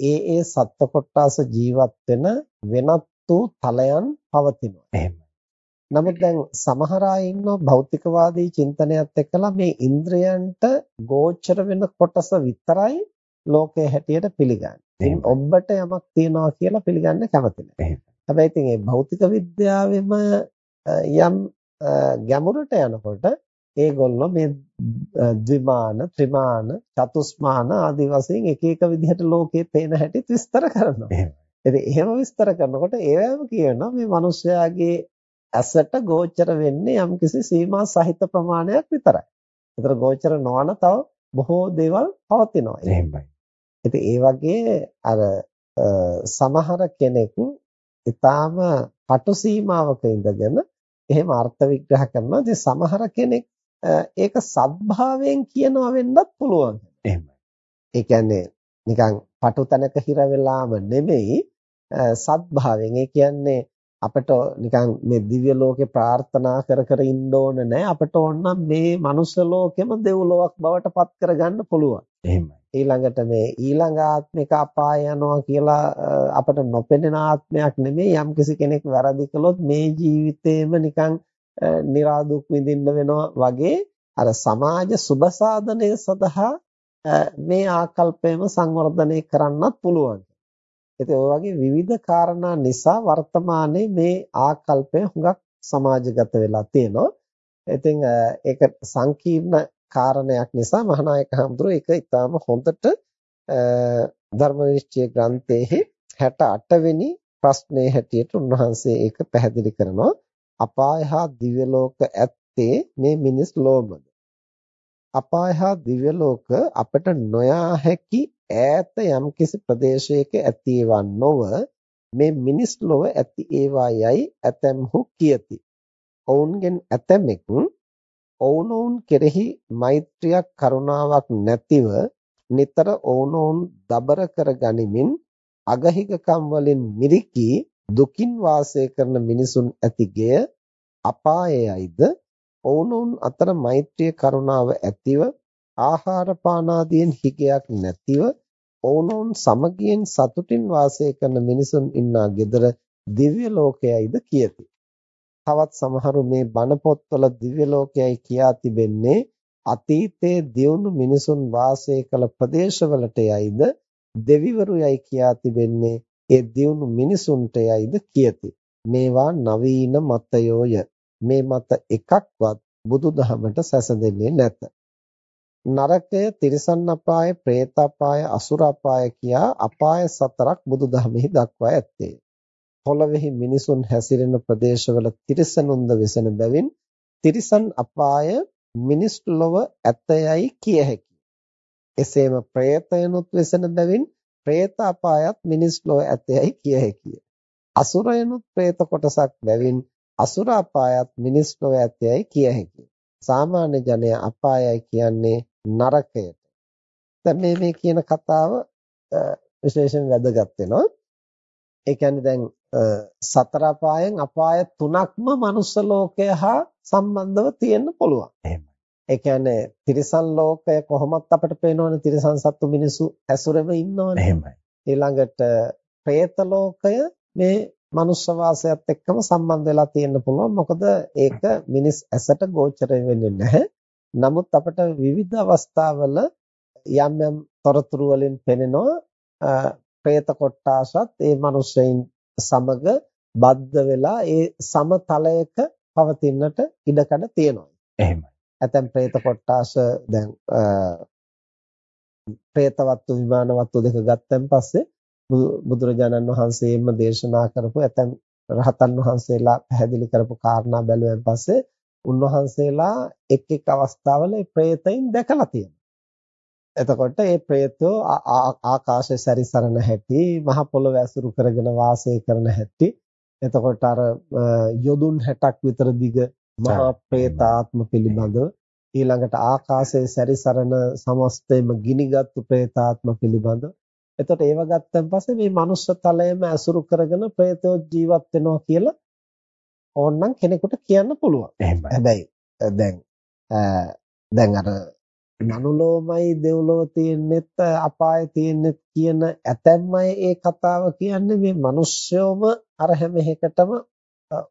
ඒ ඒ සත්ව කොටස ජීවත් වෙන වෙනත් වූ තලයන් පවතිනවා. එහෙමයි. නමුත් දැන් සමහර අය ඉන්නවා භෞතිකවාදී චින්තනයත් එක්කලා මේ ඉන්ද්‍රයන්ට ගෝචර වෙන කොටස විතරයි ලෝකයේ හැටියට පිළිගන්නේ. ඉතින් ඔබට යමක් තියනවා කියලා පිළිගන්න කැමති නැහැ. හැබැයි ඉතින් මේ භෞතික විද්‍යාවෙම යම් ගැඹුරට යනකොට ඒගොල්ලෝ මේ ද්විමාන, ත්‍රිමාන, චතුස්මාන ආදී වශයෙන් එක එක විදිහට ලෝකේ පේන හැටි විස්තර කරනවා. ඉතින් එහෙම විස්තර කරනකොට ඒවැම කියනවා මේ මිනිස්යාගේ ඇසට ගෝචර වෙන්නේ යම්කිසි සීමා සහිත ප්‍රමාණයක් විතරයි. ඒතර ගෝචර නොවන තව බොහෝ දේවල් පවතිනවා. එහෙමයි. ඉතින් ඒ වගේ අර සමහර කෙනෙක් ඊටාම පටු සීමාවක ඉඳගෙන එහෙම අර්ථ විග්‍රහ කරනවා. ඉතින් සමහර කෙනෙක් ඒක සත්භාවයෙන් කියනවා වෙන්නත් පුළුවන්. එහෙමයි. ඒ කියන්නේ නිකන් පටු තැනක හිර වෙලාම නෙමෙයි සත්භාවයෙන්. ඒ කියන්නේ අපිට නිකන් මේ දිව්‍ය ලෝකේ ප්‍රාර්ථනා කර කර ඉන්න ඕන නැහැ. අපිට ඕන මේ මනුස්ස ලෝකෙම දෙව්ලොවක් බවට පත් කරගන්න පුළුවන්. එහෙමයි. ඊළඟට මේ ඊළඟ ආත්මික අපාය යනවා කියලා අපිට නොපෙනෙන ආත්මයක් නෙමෙයි යම්කිසි කෙනෙක් වැරදි කළොත් මේ ජීවිතේම නිකන් નિરાදුක් විඳින්න වෙනවා වගේ අර සමාජ සුබ සාධනය සඳහා මේ ආකල්පයම සංවර්ධනය කරන්නත් පුළුවන්. ඉතින් ඔය වගේ විවිධ කාරණා නිසා වර්තමානයේ මේ ආකල්පය හුඟක් සමාජගත වෙලා තියෙනවා. ඉතින් ඒක සංකීර්ණ කාරණයක් නිසා මහානායක හඳුරෝ ඒක ඊටාම හොඳට ධර්ම විශ්චය ග්‍රන්ථයේ 68 වෙනි ප්‍රශ්නයේ හැටියට උන්වහන්සේ ඒක පැහැදිලි කරනවා. අපාය හා දිව්‍ය ලෝක ඇත්තේ මේ මිනිස් ලෝමද? අපාය හා දිව්‍ය ලෝක අපට නොයා හැකි ඈත යම්කිසි ප්‍රදේශයක ඇති ඒවා නොව මේ මිනිස් ලොව ඇති ඒවා යයි ඇතැම්හු කියති. ඔවුන්ගෙන් ඇතැමෙක් ඔවුනොවුන් කෙරෙහි මෛත්‍රියක් කරුණාවක් නැතිව නිතර ඔවුනොවුන් දබර කර ගනිමින් අගහිගකම් වලින් මිරිකී දුකින් වාසය කරන මිනිසුන් ඇති ගෙය අපායයයිද ඔවුනොවුන් අතර මෛත්‍රිය කරුණාව ඇතිව ආහාර පාන ආදියෙන් හිගයක් නැතිව ඔවුනොවුන් සමගියෙන් සතුටින් වාසය කරන මිනිසුන් ඉන්නා ගෙදර දිව්‍ය ලෝකයයිද කියති. තවත් සමහරු මේ බණ පොත්වල දිව්‍ය ලෝකයයි කියා තිබෙන්නේ අතීතයේ දියුණු මිනිසුන් වාසය කළ ප්‍රදේශවලට යයිද දෙවිවරු යයි කියා තිබෙන්නේ ඒ දියුණු මිනිසුන්ට යයිද කියති. මේවා නවීන මතයෝය. මේ මත එකක්වත් බුදුදහමට සැසඳෙන්නේ නැත. නරකය, තිරිසන් අපාය, പ്രേත අපාය, අසුර අපාය කියා අපාය සතරක් බුදුදහමෙහි දක්වා ඇත්තේ. පොළොවේහි මිනිසුන් හැසිරෙන ප්‍රදේශවල තිරිසනුන්ද වෙසෙන බැවින් තිරිසන් අපාය මිනිස් ලොව ඇතයයි කිය හැකිය. එසේම പ്രേතයනුත් වෙසෙන බැවින් പ്രേත අපායත් මිනිස් ලොව ඇතයයි කිය හැකිය. අසුරයනුත් പ്രേත කොටසක් බැවින් අසුර අපායත් මිනිස් ලොව ඇතයයි කිය හැකියි. සාමාන්‍ය ජනයා අපායයි කියන්නේ නරකයට. දැන් මේ මේ කියන කතාව විශේෂයෙන් වැදගත් වෙනවා. ඒ කියන්නේ දැන් සතර අපායන් අපාය තුනක්ම මනුස්ස ලෝකය හා සම්බන්ධව තියෙන්න පුළුවන්. එහෙමයි. ඒ කියන්නේ තිරිසන් ලෝකය කොහොමත් අපිට පේනවනේ තිරිසන් සත්තු මිනිසු ඇසුරෙම ඉන්නවනේ. එහෙමයි. ඊළඟට പ്രേත ලෝකය මේ මනුෂ්‍ය වාසයත් එක්කම සම්බන්ධ වෙලා තියෙන්න පුළුවන්. මොකද ඒක මිනිස් ඇසට ගෝචර වෙන්නේ නැහැ. නමුත් අපට විවිධ අවස්ථාවල යම් යම් තොරතුරු වලින් පෙනෙනවා പ്രേත කොට්ටාසත් ඒ මිනිසෙයින් සමග බද්ධ වෙලා ඒ සමතලයක පවතින්නට ඉඩකඩ තියෙනවා. එහෙමයි. ඇතැම් പ്രേත කොට්ටාස දැන් പ്രേත වත්තු විමාන වත්තු දෙක ගත්තන් පස්සේ බුදුරජාණන් වහන්සේම දේශනා කරපු ඇතැම් රහතන් වහන්සේලා පැහැදිලි කරපු කාරණා බැලුවෙන් පස්සේ උන්වහන්සේලා එක් එක් අවස්ථාවල ප්‍රේතයින් දැකලා තියෙනවා. එතකොට මේ ප්‍රේතෝ ආකාශය සැරිසරන හැටි, මහ පොළොව ඇසුරු කරගෙන වාසය කරන හැටි, එතකොට අර යොදුන් 60ක් විතර දිග මහා ප්‍රේතාත්ම පිළිබඳව ඊළඟට ආකාශයේ සැරිසරන සමස්තයම ගිනිගත්තු ප්‍රේතාත්ම පිළිබඳව එතකොට ඒව ගත්තන් පස්සේ මේ මනුස්ස තලයේම ඇසුරු කරගෙන പ്രേතෝ ජීවත් වෙනවා කියලා ඕනනම් කෙනෙකුට කියන්න පුළුවන්. එහෙමයි. හැබැයි දැන් දැන් අර මනුලෝමයි දෙව්ලොව තියෙන්නෙත් අපාය තියෙන්නෙත් කියන ඇතැම් අය ඒ කතාව කියන්නේ මේ මිනිස්සුම අර හැම එකටම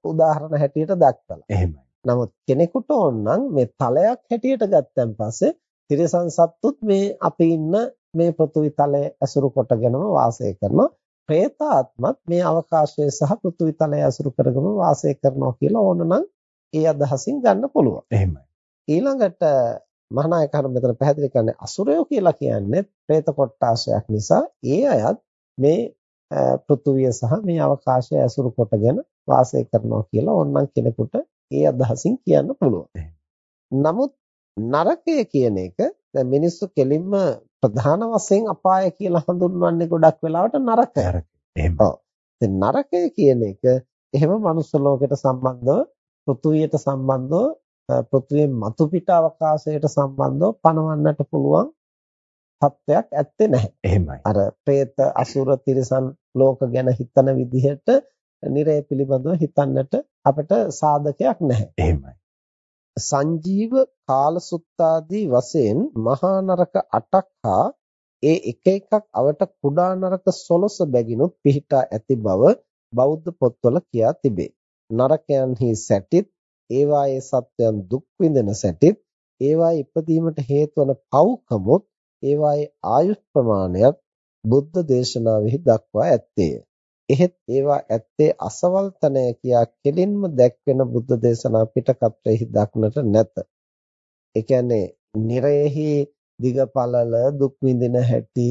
උදාහරණ හැටියට දක්වලා. එහෙමයි. නමුත් කෙනෙකුට ඕනනම් මේ තලයක් හැටියට ගත්තන් පස්සේ තිරිසන් සත්තුත් මේ අපි ඉන්න මේ පෘථිවි තලය ඇසුරු කොටගෙනම වාසය කරනවා. പ്രേත ආත්මත් මේ අවකාශය සහ පෘථිවි තලය ඇසුරු කරගෙන වාසය කරනවා කියලා ඕනනම් ඒ අදහසින් ගන්න පුළුවන්. එහෙමයි. ඊළඟට මහානායක හරු මෙතන පැහැදිලි කරන්නේ අසුරයෝ කියලා කියන්නේ പ്രേත කොටාශයක් නිසා ඒ අයත් මේ පෘථුවිය සහ මේ අවකාශය ඇසුරු කොටගෙන වාසය කරනවා කියලා ඕනනම් කෙනෙකුට ඒ අදහසින් කියන්න පුළුවන්. නමුත් නරකය කියන එක දැන් මිනිස්සු කෙලින්ම ප්‍රධාන වශයෙන් අපාය කියලා හඳුන්වන්නේ ගොඩක් වෙලාවට නරකය. එහෙම. දැන් නරකය කියන එක එහෙම මනුස්ස ලෝකයට සම්බන්ධව පෘථුවියට සම්බන්ධව පෘථුවියේ මතු පිට අවකාශයට සම්බන්ධව පනවන්නට පුළුවන් තත්වයක් ඇත්තේ නැහැ. එහෙමයි. අර പ്രേත අසුර තිරිසන් ලෝක ගැන හිතන විදිහට නිරය පිළිබඳව හිතන්නට අපිට සාධකයක් නැහැ. එහෙමයි. සංජීව කාලසුත්තාදී වශයෙන් මහා නරක 8ක් හා ඒ එක එකක් අවට කුඩා නරක 16 බැගිනුත් පිහිටා ඇති බව බෞද්ධ පොත්වල කියා තිබේ. නරකයන්හි සැටිත් ඒවායේ සත්‍යයන් දුක් විඳින සැටිත් ඒවායේ ඉපදීමට හේතු වන පව්කමුත් ඒවායේ ආයුෂ් ප්‍රමාණයත් බුද්ධ දේශනාවෙහි දක්වා ඇත්තේය. එහෙත් ඒවා ඇත්තේ අසවල් තනය කියා කෙලින්ම දැක්වෙන බුද්ධ දේශනා පිටකත්වයෙහි දක්නට නැත. ඒ කියන්නේ නිරයෙහි දිගපළල දුක් විඳින හැටි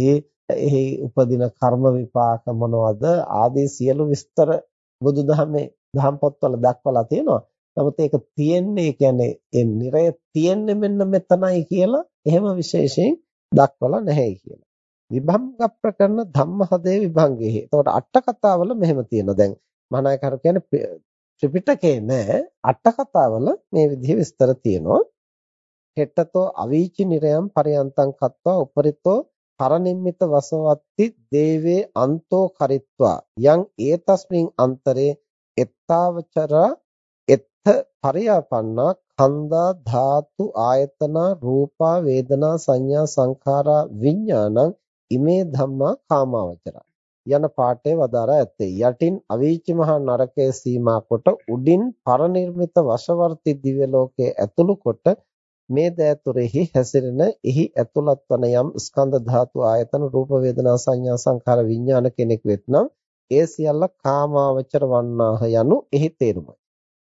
එහි උපදින කර්ම විපාක මොනවද ආදී සියලු විස්තර බුදුදහමේ දහම් පොත්වල දක්වලා තියෙනවා. නමුත් ඒක තියෙන්නේ කියන්නේ ඒ නිරය තියෙන්නේ මෙන්න මෙතනයි කියලා එහෙම විශේෂයෙන් දක්වලා නැහැ කියලා. විභංග ප්‍රකරණ ධම්මහදේ විභංගෙහි. එතකොට අට කතාවල මෙහෙම තියෙනවා. දැන් මහානායකහරු කියන්නේ ත්‍රිපිටකේ නෑ අට කතාවල මේ විදිහේ විස්තර තියෙනවා. හෙට්ටතෝ අවීචි නිරයම් පරයන්තං කତ୍වා උපරිතෝ පරනිම්මිත වසවත්ති දේවේ අන්තෝ කරිත්වා යං ඒතස්මින් අන්තරේ එත්තාවචර එත්ත පරියාපන්නා කන්දා ධාතු ආයතනා රූපා වේදනා සංඥා සංඛාරා විඥානං ඉමේ ධම්මා කාමාවචර යන පාඩේ වදාරා ඇත්තේ යටින් අවීචි මහා නරකයේ සීමා කොට උඩින් පරිනිර්මිත වශවර්ති දිව්‍ය ලෝකයේ ඇතුළු කොට මේ දෑතුරෙහි හැසිරෙන එහි ඇතුළත් වන යම් ස්කන්ධ ධාතු ආයතන රූප වේදනා සංඥා සංඛාර විඥාන කෙනෙක් වෙත්නම් ඒ සියල්ල කාමාවචර වන්නාහ යනු එහි තේරුමයි.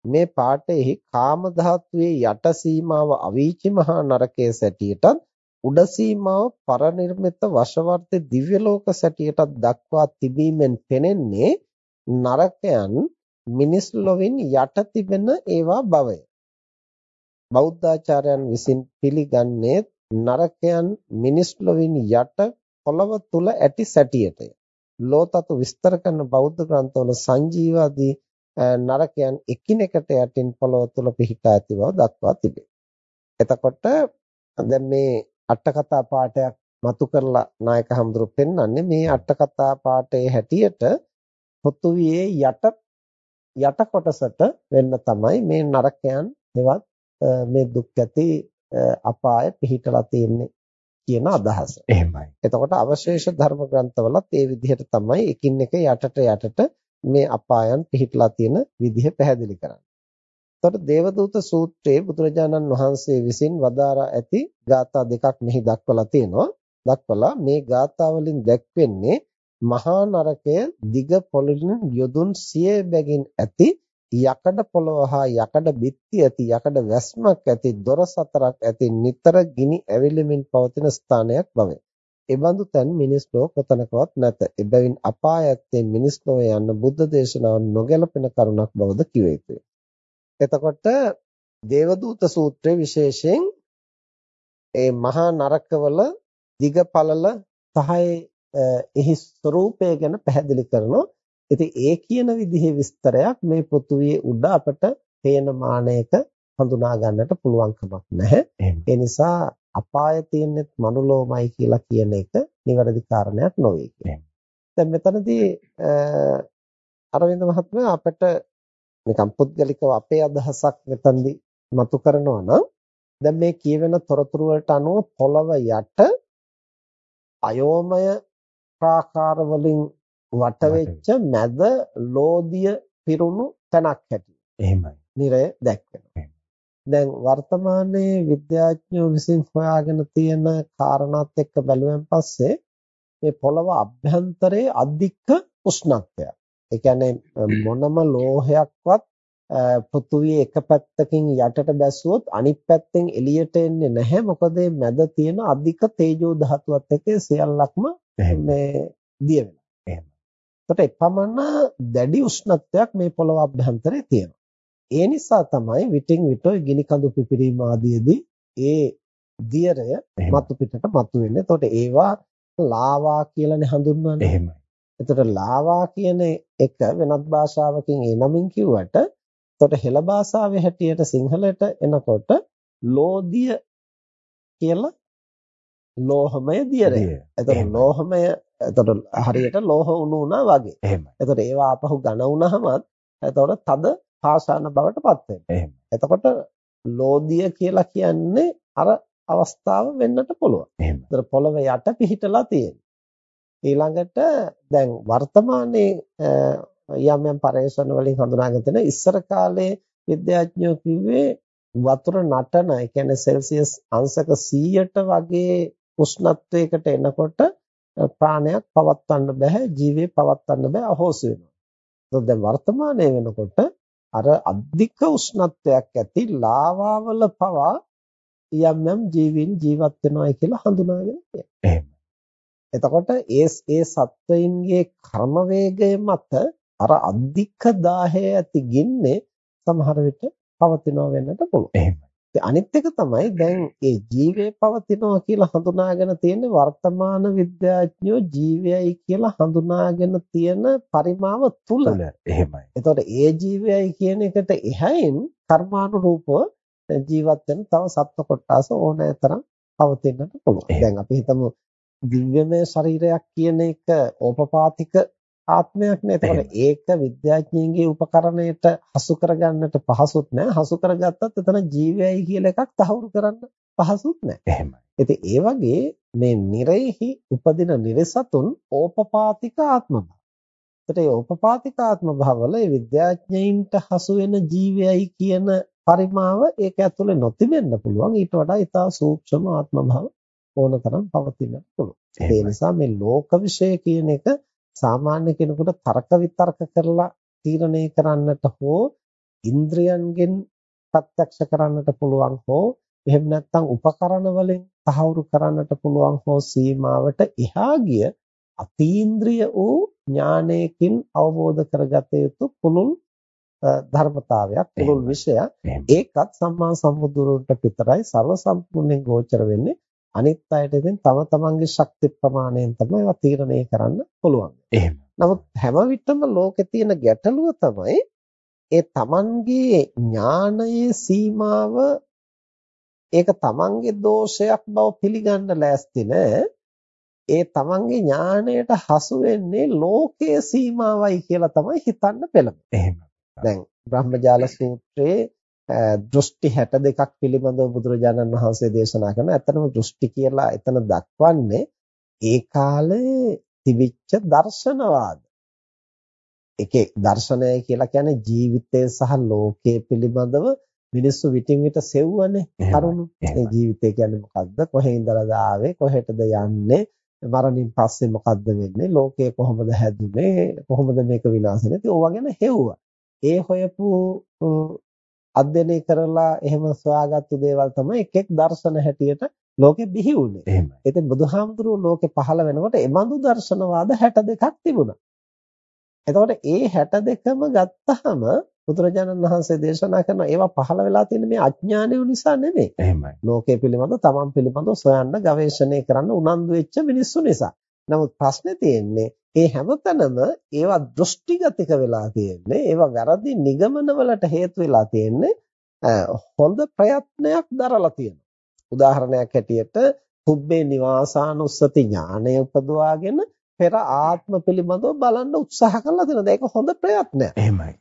මේ පාඨයේහි කාම ධාතුවේ යට සීමාව අවීචි මහා නරකයේ සැටියටත් උඩ සීමාව පරිනිර්මිත වශවර්ති දිව්‍ය ලෝක සැටියටත් දක්වා තිබීමෙන් පෙනෙන්නේ නරකයන් මිනිස් ලොවින් යට තිබෙන ඒවා බවය. බෞද්ධාචාර්යයන් විසින් පිළිගන්නේ නරකයන් මිනිස් ලොවින් යට පොළව තුල ඇති සැටියටය. ලෝතතු විස්තර කරන බෞද්ධ ග්‍රන්ථවල සංජීවාදී නරකයන් එකිනෙකට යටින් පොළව තුල පිහිටා ඇති බව දක්වා තිබේ. එතකොට දැන් මේ අටකතා පාඩයක් මතු කරලා නායක හඳුරු පෙන්වන්නේ මේ අටකතා පාඩයේ හැටියට පොතුවියේ යට යට කොටසට වෙන්න තමයි මේ නරකයන් හෙවත් මේ දුක් ඇති අපාය පිහිටලා තියෙන්නේ කියන අදහස. එහෙමයි. එතකොට අවශේෂ ධර්ම ග්‍රන්ථවලත් ඒ විදිහට තමයි එකින් එක යටට යටට මේ අපායන් පිහිටලා තියෙන විදිහ පැහැදිලි කරන්නේ. එතකොට දේවදූත සූත්‍රයේ බුදුරජාණන් වහන්සේ විසින් වදාරා ඇති ගාථා දෙකක් මෙහි දක්වලා තියෙනවා. දක්වලා මේ ගාථා වලින් දැක්වෙන්නේ මහා නරකය දිග පොළොලින් යොදුන් 100 බැගින් ඇති යකඩ පොළව හා යකඩ බිත්ති ඇති යකඩ වැස්මක් ඇති දොර සතරක් ඇති නිතර ගිනි ඇවිලෙමින් පවතින ස්ථානයක් බවය. එබඳු තැන් මිනිස් ලෝක කොතනකවත් නැත. එබැවින් අපාය ඇත්තේ මිනිස් ලෝක යන්න බුද්ධ දේශනාව නොගැලපෙන කරුණක් බවද කිව යුතුය. එතකොට දේවදූත සූත්‍රයේ විශේෂයෙන් ඒ මහා නරකවල දිග පළල සහයි එහි ස්වરૂපය ගැන පැහැදිලි කරනවා. ඉතින් ඒ කියන විදිහේ විස්තරයක් මේ පෘථුවියේ උඩ අපට පේන මානයක හඳුනා ගන්නට පුළුවන් කමක් නැහැ. ඒ නිසා අපාය තියෙන්නේ මනුලෝමයි කියලා කියන එක නිවැරදි කාරණයක් නොවේ කියන්නේ. දැන් මෙතනදී අරවින්ද මහත්මයා අපට නිකම් පුද්ගලිකව අපේ අදහසක් මෙතනදී මතු කරනවා නම් දැන් මේ කියවෙන තොරතුරු වලට අනුව පොළව යට අයෝමය ප්‍රාකාර වලින් වට වෙච්ච මැද ලෝදිය පිරුණු තැනක් හැටියට. එහෙමයි. නිරය දැක්වෙනවා. දැන් වර්තමානයේ විද්‍යාඥයෝ විසින් හොයාගෙන තියෙන කාරණාත් එක්ක බැලුවෙන් පස්සේ මේ පොළව අභ්‍යන්තරයේ අධික උෂ්ණත්වයක්. ඒ කියන්නේ මොනම ලෝහයක්වත් පෘථුවියේ එක පැත්තකින් යටට බැස්සුවොත් අනිත් පැත්තෙන් එළියට එන්නේ නැහැ. මොකද මැද තියෙන අධික තේජෝ ධාතුවත් එක්ක සියල්ලක්ම මේ දිය වෙනවා. එතකොට එපමණ දැඩි උෂ්ණත්වයක් මේ පොළව අභ්‍යන්තරයේ තියෙනවා. ඒ නිසා තමයි විටින් විට ගිනි කඳු පිපිරීම ආදීදී ඒ දියරය මතු පිටට මතුවෙන්නේ. එතකොට ඒවා ලාවා කියලානේ හඳුන්වන්නේ. එහෙමයි. එතකොට ලාවා කියන එක වෙනත් භාෂාවකින් ඒ නමින් කිව්වට එතකොට හෙළ භාෂාවේ හැටියට සිංහලට එනකොට ලෝදිය කියලා ලෝහමය දියරය. එතකොට ලෝහමය එතකොට හරියට ලෝහ උණු වුණා වගේ. එහෙමයි. එතකොට ඒවා ආපහු ඝන වුණාමත් එතකොට තද පාෂාණ බවට පත් වෙනවා. එහෙමයි. එතකොට ලෝධිය කියලා කියන්නේ අර අවස්ථාව වෙන්නට පුළුවන්. එතකොට පොළව යට පිහිටලා තියෙනවා. ඊළඟට දැන් වර්තමානයේ යම් යම් පරේක්ෂණ වලින් හඳුනාගෙන තියෙන ඉස්සර කාලේ විද්‍යාඥයෝ කිව්වේ වතුර නටන ඒ කියන්නේ සෙල්සියස් අංශක 100ට වගේ උෂ්ණත්වයකට එනකොට ප්‍රාණයක් පවත්වන්න බෑ ජීවේ පවත්වන්න බෑ අහෝසි වෙනවා. ඒත් දැන් වර්තමානයේ වෙනකොට අර අධික උෂ්ණත්වයක් ඇති ලාවාවල පවා යම් යම් ජීවීන් ජීවත් වෙනවායි කියලා හඳුනාගෙන තියෙනවා. එතකොට ඒ ඒ සත්වයින්ගේ කර්ම වේගය මත අර අධික දාහය ඇති ගින්නේ සමහර විට පවතිනවා වෙන්නට පුළුවන්. එහෙමයි. අනිත් එක තමයි දැන් ඒ ජීවය පවතිනවා කියලා හඳුනාගෙන තියෙන වර්තමාන විද්‍යාඥයෝ ජීවයයි කියලා හඳුනාගෙන තියෙන පරිමාව තුල. එහෙමයි. එතකොට ඒ ජීවයයි කියන එකට එහයින් කර්මානුරූපව ජීවත් වෙන තව සත්ව කොටස ඕනෑ තරම් පවතින්නට පුළුවන්. දැන් අපි හිතමු දිව්‍යමය ශරීරයක් කියන එක ඕපපාතික ආත්මයක් නේ. එතකොට ඒක විද්‍යාඥයන්ගේ උපකරණයට හසු කරගන්නට පහසුත් නෑ. හසු කරගත්තත් එතන ජීවයයි කියලා එකක් තහවුරු කරන්න පහසුත් නෑ. එහෙමයි. ඉතින් ඒ වගේ මේ නිරෙහි උපදින නිරසතුන් ඕපපාතික ආත්ම භව. ඒකට ඒ ඕපපාතික ආත්ම භවවල ඒ විද්‍යාඥයින්ට හසු වෙන ජීවයයි කියන පරිමාව ඒක ඇතුලේ නොතිබෙන්න පුළුවන්. ඊට වඩා ඊටා සූක්ෂම ආත්ම භව ඕනතරම් පවතින්න පුළුවන්. ඒ නිසා මේ ලෝක විශ්ය කියන එක සාමාන්‍ය කෙනෙකුට තර්ක විතර්ක කරලා තීරණය කරන්නට හෝ ඉන්ද්‍රයන්ගෙන් ප්‍රත්‍යක්ෂ කරන්නට පුළුවන් හෝ එහෙම නැත්නම් උපකරණ වලින් තහවුරු කරන්නට පුළුවන් හෝ සීමාවට එහා ගිය අතීන්ද්‍රිය වූ ඥානයකින් අවබෝධ කරගත යුතු පුළුල් ධර්මතාවයක් පුළුල් විෂයක්. ඒකත් සම්මා සම්බුදුරන්ට විතරයි ਸਰව සම්පූර්ණයෙන් ගෝචර වෙන්නේ අනිත් අයට ඉතින් තම තමන්ගේ ශක්ති ප්‍රමාණයෙන් තමයි ඒවා තීරණය කරන්න පුළුවන්. එහෙම. නමුත් හැම විටම ලෝකේ තියෙන ගැටලුව තමයි ඒ තමන්ගේ ඥානයේ සීමාව ඒක තමන්ගේ දෝෂයක් බව පිළිගන්න ලෑස්ති. ඒ තමන්ගේ ඥාණයට හසු වෙන්නේ ලෝකයේ සීමාවයි කියලා තමයි හිතන්න පෙළඹෙන්නේ. එහෙම. දැන් බ්‍රහ්මජාල සූත්‍රයේ දෘෂ්ටි 62ක් පිළිබඳව බුදුරජාණන් වහන්සේ දේශනා කරන ඇත්තටම දෘෂ්ටි කියලා එතන දක්වන්නේ ඒ කාලේ තිබිච්ච දර්ශනවාද. ඒකේ දර්ශනය කියලා කියන්නේ ජීවිතය සහ ලෝකය පිළිබඳව මිනිස්සු විටින් විට සෙව්වනේ කරුණු. ඒ ජීවිතය කියන්නේ මොකද්ද? කොහේ ඉඳලාද ආවේ? කොහෙටද යන්නේ? මරණින් පස්සේ මොකද්ද වෙන්නේ? ලෝකය කොහොමද හැදුනේ? කොහොමද මේක විනාශ වෙන්නේ? ඉතින් ඕවා ගැන හෙව්වා. ඒ හොයපු අධ්‍යයනය කරලා එහෙම සොයාගත්තු දේවල් තමයි එක එක් දර්ශන හැටියට ලෝකෙ බිහි වුනේ. එහෙමයි. ඉතින් බුදුහාමුදුරුවෝ ලෝකෙ පහළ වෙනකොට එබඳු දර්ශනවාද 62ක් තිබුණා. එතකොට ඒ 62ම ගත්තාම බුදුරජාණන් වහන්සේ දේශනා කරන ඒවා පහළ වෙලා තියෙන මේ අඥානය නිසා නෙමෙයි. එහෙමයි. ලෝකයේ පිළිබඳ තමන් පිළිබඳව සොයන්න ගවේෂණය කරන්න උනන්දු වෙච්ච මිනිස්සු නිසා. නමුත් ප්‍රශ්නේ තියෙන්නේ ඒ හැමතැනම ඒවා දෘෂ්ටිගතික වෙලා තියෙන්නේ ඒවා වැරදි නිගමනවලට හේතු වෙලා තියෙන්නේ හොඳ ප්‍රයත්නයක් දරලා තියෙනවා. උදාහරණයක් හැටියට පුබ්බේ නිවාසානුස්සති ඥානය උපදවාගෙන පෙර ආත්ම පිළිබඳව බලන්න උත්සාහ කරලා තියෙනවා. ඒක හොඳ ප්‍රයත්නයක්. එහෙමයි.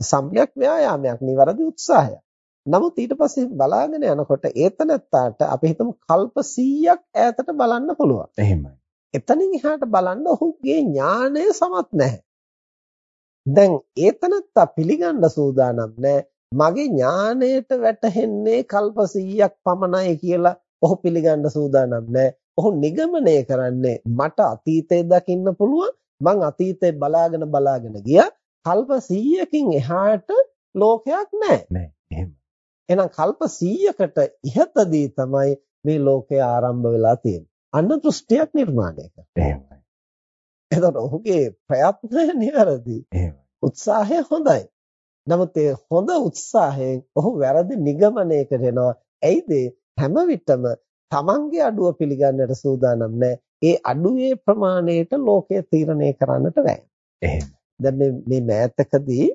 සම්‍යක් ව්‍යායාමයක් නිවැරදි උත්සාහයක්. නමුත් ඊට පස්සේ බලාගෙන යනකොට ඒතනත්තාට අපි හිතමු කල්ප 100ක් ඈතට බලන්න පුළුවන්. එහෙමයි එතනින් එහාට බලන්න ඔහුගේ ඥානය සමත් නැහැ. දැන් ඒතනත්තා පිළිගන්න සූදානම් නැහැ. මගේ ඥාණයට වැටහෙන්නේ කල්ප 100ක් පමණයි කියලා ඔහු පිළිගන්න සූදානම් නැහැ. ඔහු නිගමනය කරන්නේ මට අතීතය දකින්න පුළුවන්. මං අතීතේ බලාගෙන බලාගෙන ගියා. කල්ප 100කින් එහාට ලෝකයක් නැහැ. නෑ එහෙම. එහෙනම් කල්ප 100කට ඉහතදී තමයි මේ ලෝකය ආරම්භ වෙලා තියෙන්නේ. අන්න දෘෂ්ටියක් නිර්මාණය කරනවා. එහෙමයි. එතකොට ඔහුගේ ප්‍රයත්නය නිවැරදි. එහෙමයි. උත්සාහය හොඳයි. නමුත් ඒ හොඳ උත්සාහයෙන් ඔහු වැරදි නිගමනයකට එනවා. ඇයිද හැම විටම තමන්ගේ අඩුව පිළිගන්නට සූදානම් නැහැ. ඒ අඩුවේ ප්‍රමාණයට ලෝකය තීරණය කරන්නට බෑ. එහෙම. දැන් මේ මේ මෑතකදී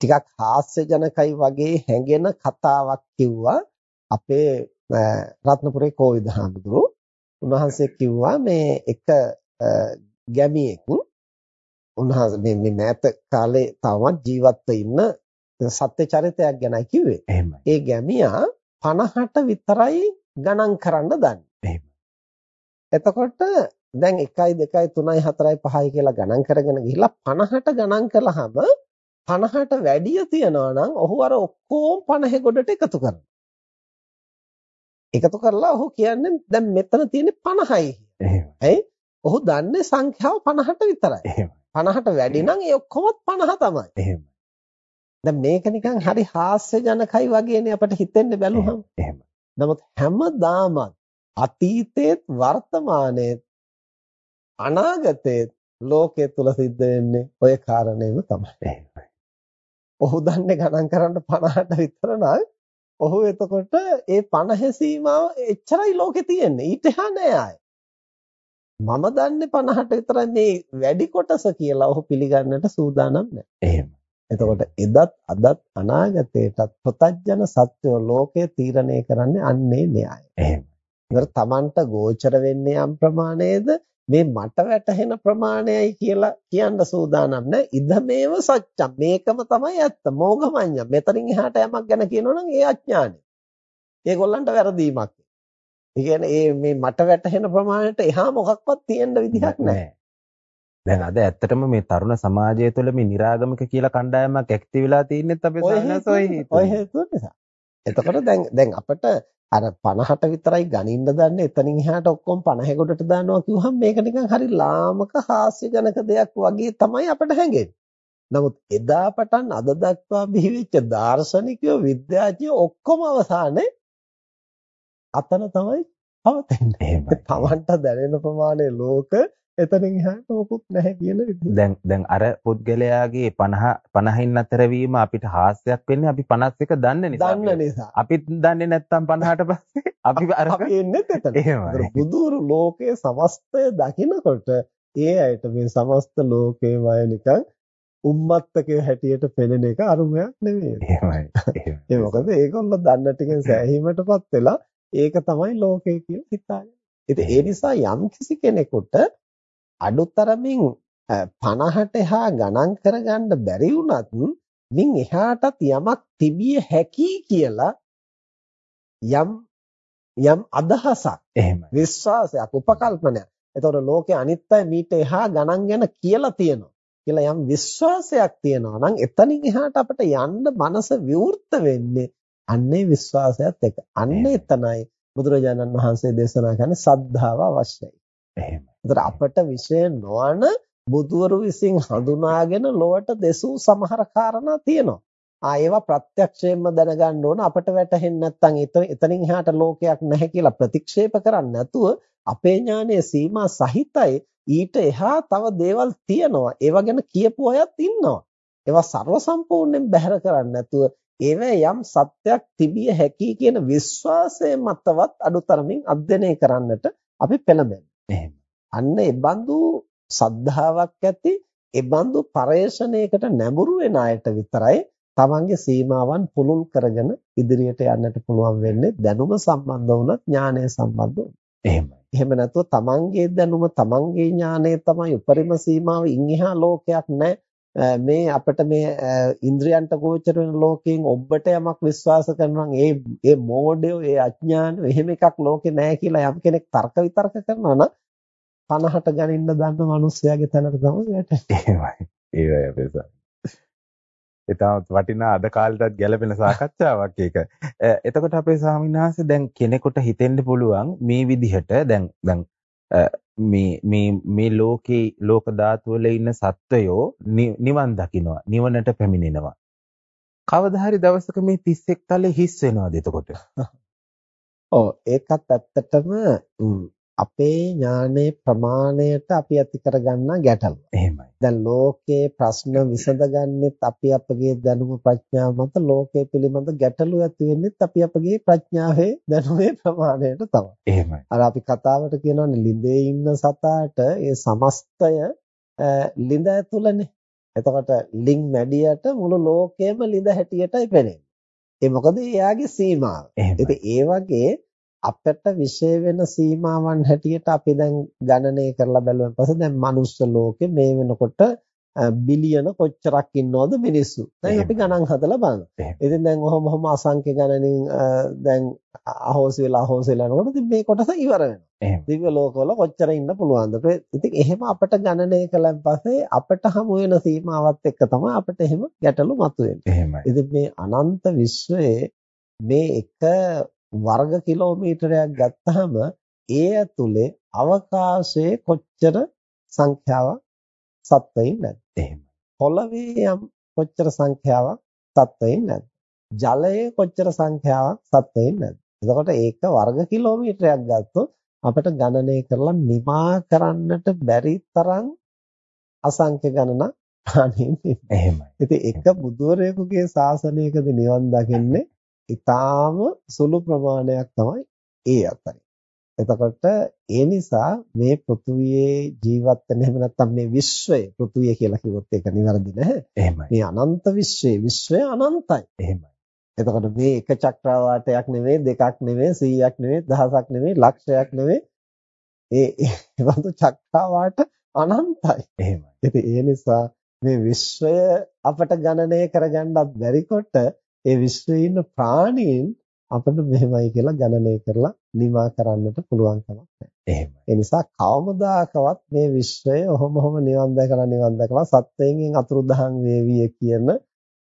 ටිකක් හාස්‍යජනකයි වගේ හැඟෙන කතාවක් කිව්වා අපේ රත්නපුරේ කෝවිද හාමුදුරුවෝ උන්වහන්සේ කිව්වා මේ එක ගැමියෙක් උන්වහන්සේ මේ මේ මෑත කාලේ තවමත් ජීවත්ව ඉන්න සත්‍ය චරිතයක් ගැනයි කිව්වේ. එහෙමයි. ඒ ගැමියා 50ට විතරයි ගණන් කරන්න දන්නේ. එහෙමයි. එතකොට දැන් 1යි 2යි 3යි 4යි 5යි කියලා ගණන් කරගෙන ගිහිල්ලා 50ට ගණන් කළාම 50ට වැඩිය තියනවා නම් ඔහු අර ඔක්කොම 50 ගොඩට එකතු කරනවා. එකතු කරලා ඔහු කියන්නේ දැන් මෙතන තියෙන්නේ 50යි. එහෙමයි. ඇයි? ඔහු දන්නේ සංඛ්‍යාව 50ට විතරයි. එහෙමයි. 50ට වැඩි නම් ඒ ඔක්කොමත් 50 තමයි. එහෙමයි. දැන් මේක නිකන් හරි හාස්‍යජනකයි වගේනේ අපිට හිතෙන්න බැලුවම. එහෙමයි. නමුත් හැමදාම අතීතයේත් වර්තමානයේත් අනාගතයේත් ලෝකයේ තුල සිද්ධ වෙන්නේ ওই කාරණේම තමයි. එහෙමයි. ඔහු දන්නේ ගණන් කරන්න 50ට විතර නම් ඔහු එතකොට ඒ 50 සීමාව එච්චරයි ලෝකේ තියෙන්නේ. ඊට එහා නෑ ආයේ. මම දන්නේ 50ට විතරයි මේ වැඩි කොටස කියලා ඔහු පිළිගන්නට සූදානම් නෑ. එහෙමයි. එතකොට එදත් අදත් අනාගතයටත් ප්‍රතඥ සත්‍යෝ ලෝකය තීරණය කරන්නේ අන්නේ න්‍යාය. එහෙමයි. ඒතර Tamanට ගෝචර වෙන්නේ යම් ප්‍රමාණයද මේ මට වැටහෙන ප්‍රමාණයයි කියලා කියන්න සූදානම් නැහැ. ඉදමේව සත්‍යම්. මේකම තමයි ඇත්ත. මෝගමඤ්ඤ. මෙතනින් එහාට යමක් ගැන කියනවනම් ඒ අඥානය. ඒගොල්ලන්ට වැරදීමක්. ඒ කියන්නේ මේ මට වැටහෙන ප්‍රමාණයට එහා මොකක්වත් තියෙන්න විදිහක් නැහැ. දැන් අද ඇත්තටම මේ තරුණ සමාජය තුළ මේ निराගමික කියලා කණ්ඩායමක් ඇක්ටිව් වෙලා තින්නෙත් අපේ සානස ඔය ඔය හේතුව නිසා. එතකොට දැන් දැන් අපිට අර 50ට විතරයි ගණින්න දන්නේ එතනින් එහාට ඔක්කොම 50 කොටට දානවා කිව්වහම මේක නිකන් හරි ලාමක හාස්‍යජනක දෙයක් වගේ තමයි අපිට හැඟෙන්නේ. නමුත් එදා පටන් අද දක්වා බිහිවෙච්ච දාර්ශනිකයෝ විද්‍යාඥයෝ ඔක්කොම අවසානයේ අතන තමයි පවතින්නේ. තමන්ට දැනෙන ප්‍රමාණය ලෝක එතනින් එහාට මොකුත් නැහැ කියන විදිහ. දැන් දැන් අර පුද්ගලයාගේ 50 50න් අතර වීම අපිට හාස්‍යයක් වෙන්නේ අපි 51 දන්නේ නිසා. දන්න නිසා. අපිත් දන්නේ නැත්තම් 50ට පස්සේ අපි අර අපි එන්නේ එතන. එහෙමයි. බුදුරු ලෝකයේ සමස්තය දකිනකොට ඒ අයට මේ සමස්ත ලෝකේම අය නිකන් උම්මත්තකයේ හැටියට පෙනෙන එක අරුමයක් නෙමෙයි. එහෙමයි. ඒ මොකද ඒගොල්ලෝ දන්න ටිකෙන් සෑහීමටපත් වෙලා ඒක තමයි ලෝකය කියලා හිතාගෙන. ඉතින් ඒ නිසා යම් කිසි කෙනෙකුට අඩුතරමින් 50ට එහා ගණන් කරගන්න බැරි වුණත් මින් එහාටත් යමක් තිබිය හැකි කියලා යම් යම් අදහසක් එහෙමයි. විශ්වාසයක් උපකල්පනයක්. එතකොට ලෝකේ අනිත් අය මීට එහා ගණන් ගැන කියලා තියෙනවා. කියලා යම් විශ්වාසයක් තියෙනවා නම් එතනින් එහාට අපිට යන්න මනස විවෘත වෙන්නේ අන්නේ විශ්වාසයත් එක්ක. අන්න එතනයි බුදුරජාණන් වහන්සේ දේශනා කරන්නේ සද්ධාව අවශ්‍යයි. එහෙමයි. ඒතර අපට විශේෂ නොවන බුදුවරු විසින් හඳුනාගෙන ලොවට දෙසූ සමහර කාරණා තියෙනවා. ආ ඒවා ප්‍රත්‍යක්ෂයෙන්ම දැනගන්න ඕන අපට වැටහෙන්නේ නැත්නම් එතනින් එහාට ලෝකයක් නැහැ කියලා ප්‍රතික්ෂේප කරන්නේ නැතුව අපේ ඥානයේ සීමා සහිතයි ඊට එහා තව දේවල් තියෙනවා. ඒවා ගැන කියපු අයත් ඉන්නවා. ඒවා ਸਰව සම්පූර්ණයෙන් බැහැර කරන්නේ නැතුව ඒවැ යම් සත්‍යක් තිබිය හැකි කියන විශ්වාසය මතවත් අඩුතරමින් අධ්‍යයනය කරන්නට අපි පෙළඹෙනවා. අන්න ඒ බඳු සද්ධාාවක් ඇති ඒ බඳු පරේෂණයකට නැඹුරු වෙන අයට විතරයි තමන්ගේ සීමාවන් පුළුල් කරගෙන ඉදිරියට යන්නට පුළුවන් වෙන්නේ දැනුම සම්බන්ධ වුණත් ඥානය සම්බන්ධ. එහෙමයි. එහෙම නැතුව තමන්ගේ දැනුම තමන්ගේ ඥානය තමයි උපරිම සීමාව ඉන් එහා ලෝකයක් නැහැ. මේ අපිට මේ ඉන්ද්‍රයන්ට ගෝචර වෙන ලෝකයෙන් ඔබට යමක් විශ්වාස කරනවා නම් ඒ ඒ මෝඩයෝ ඒ අඥානෝ එහෙම එකක් ලෝකේ නැහැ කියලා යම් කෙනෙක් තර්ක විතර්ක කරනවා නම් 50ට ගණින්න දන්න මිනිස්සයාගේ තැනට තමයි වැටෙන්නේ. එහෙමයි. ඒවයි අපේ සාර. ඒ තාමත් වටිනා අද කාලෙටත් ගැලපෙන සාකච්ඡාවක් ඒක. එතකොට අපේ ස්වාමීන් දැන් කෙනෙකුට හිතෙන්න පුළුවන් මේ විදිහට දැන් දැන් මේ මේ මේ ලෝකේ ලෝක ධාතු වල ඉන්න සත්වයෝ නිවන් දකින්නවා නිවනට පැමිණෙනවා. කවදා හරි දවසක මේ 31 තලේ හිස් වෙනවද එතකොට? ඔව් ඒකත් ඇත්තටම අපේ ඥානයේ ප්‍රමාණයට අපි ඇති කරගන්නා ගැටලුව. එහෙමයි. දැන් ලෝකයේ ප්‍රශ්න විසඳගන්නෙත් අපි අපගේ දැනුම ප්‍රඥාව මත ලෝකයේ පිළිබඳ ගැටලු ඇති වෙන්නෙත් අපි අපගේ ප්‍රඥාවේ දැනුමේ ප්‍රමාණයට තමයි. එහෙමයි. අර අපි කතාවට කියනවානේ ලිඳේ ඉන්න සතාට ඒ සමස්තය ලිඳ ඇතුළනේ. එතකොට ලින් මැඩියට මුළු ලෝකයම ලිඳ හැටියටයි පෙනෙන්නේ. ඒ මොකද එයාගේ සීමාව. ඉතින් ඒ වගේ අපිට විශේෂ වෙන සීමාවන් හැටියට අපි දැන් ගණනය කරලා බැලුවන් පස්සේ දැන් මනුස්ස ලෝකේ මේ වෙනකොට බිලියන කොච්චරක් ඉන්නවද මිනිස්සු. දැන් අපි ගණන් හදලා බලනවා. ඉතින් දැන් ඔහොම ඔහොම අසංඛ්‍ය ගණනින් දැන් අහෝසි වෙලා අහෝසි වෙලා යනකොට ඉතින් මේ කොටස ඉවර වෙනවා. දිව්‍ය ලෝකවල කොච්චර ඉන්න පුළුවන්ද? ඉතින් එහෙම අපිට ගණනය කළාන් පස්සේ අපිට හමු වෙන සීමාවත් එක්ක තමයි අපිට එහෙම ගැටලු මතුවෙන්නේ. ඉතින් මේ අනන්ත විශ්වයේ මේ එක වර්ග කිලෝමීටරයක් ගත්තාම ඒ ඇතුලේ අවකාශයේ කොච්චර සංඛ්‍යාවක් සත්වයින් නැද්ද? එහෙමයි. පොළවේ යම් කොච්චර සංඛ්‍යාවක් සත්වයින් නැද්ද? ජලයේ කොච්චර සංඛ්‍යාවක් සත්වයින් නැද්ද? එතකොට ඒක වර්ග කිලෝමීටරයක් ගත්තොත් අපිට ගණනය කරලා නිමා කරන්නට බැරි තරම් අසංඛ්‍ය ගණනක් ප්‍රාණීන් එහෙමයි. ඉතින් එක බුදුවරයෙකුගේ ශාසනයකදී නිවන් දකින්නේ ඊටාම සුළු ප්‍රමාණයක් තමයි ඒ අතරින්. එතකොට ඒ නිසා මේ පෘථුවියේ ජීවත් වෙන එහෙම නැත්නම් මේ විශ්වය පෘථුවිය කියලා කිව්වොත් ඒක නිවැරදි නැහැ. එහෙමයි. මේ අනන්ත විශ්වය විශ්වය අනන්තයි. එහෙමයි. එතකොට මේ එක චක්‍රාවාටයක් නෙවෙයි දෙකක් නෙවෙයි 100ක් නෙවෙයි දහසක් නෙවෙයි ලක්ෂයක් නෙවෙයි ඒ ඒ වන්තු චක්‍රාවාට අනන්තයි. එහෙමයි. ඉතින් ඒ නිසා මේ විශ්වය අපට ගණනය කරගන්නත් බැරි කොට ඒ විශ්වයේ ඉන්න ප්‍රාණීන් අපිට මෙහෙමයි කියලා ගණනය කරලා නිමා කරන්නට පුළුවන් කමක් නැහැ. එහෙමයි. ඒ නිසා කවමදාකවත් මේ විශ්වය ඔහොම ඔහොම නිවන් දැකලා නිවන් දැකලා සත්‍යයෙන් අතුරුදහන් වේවිය කියන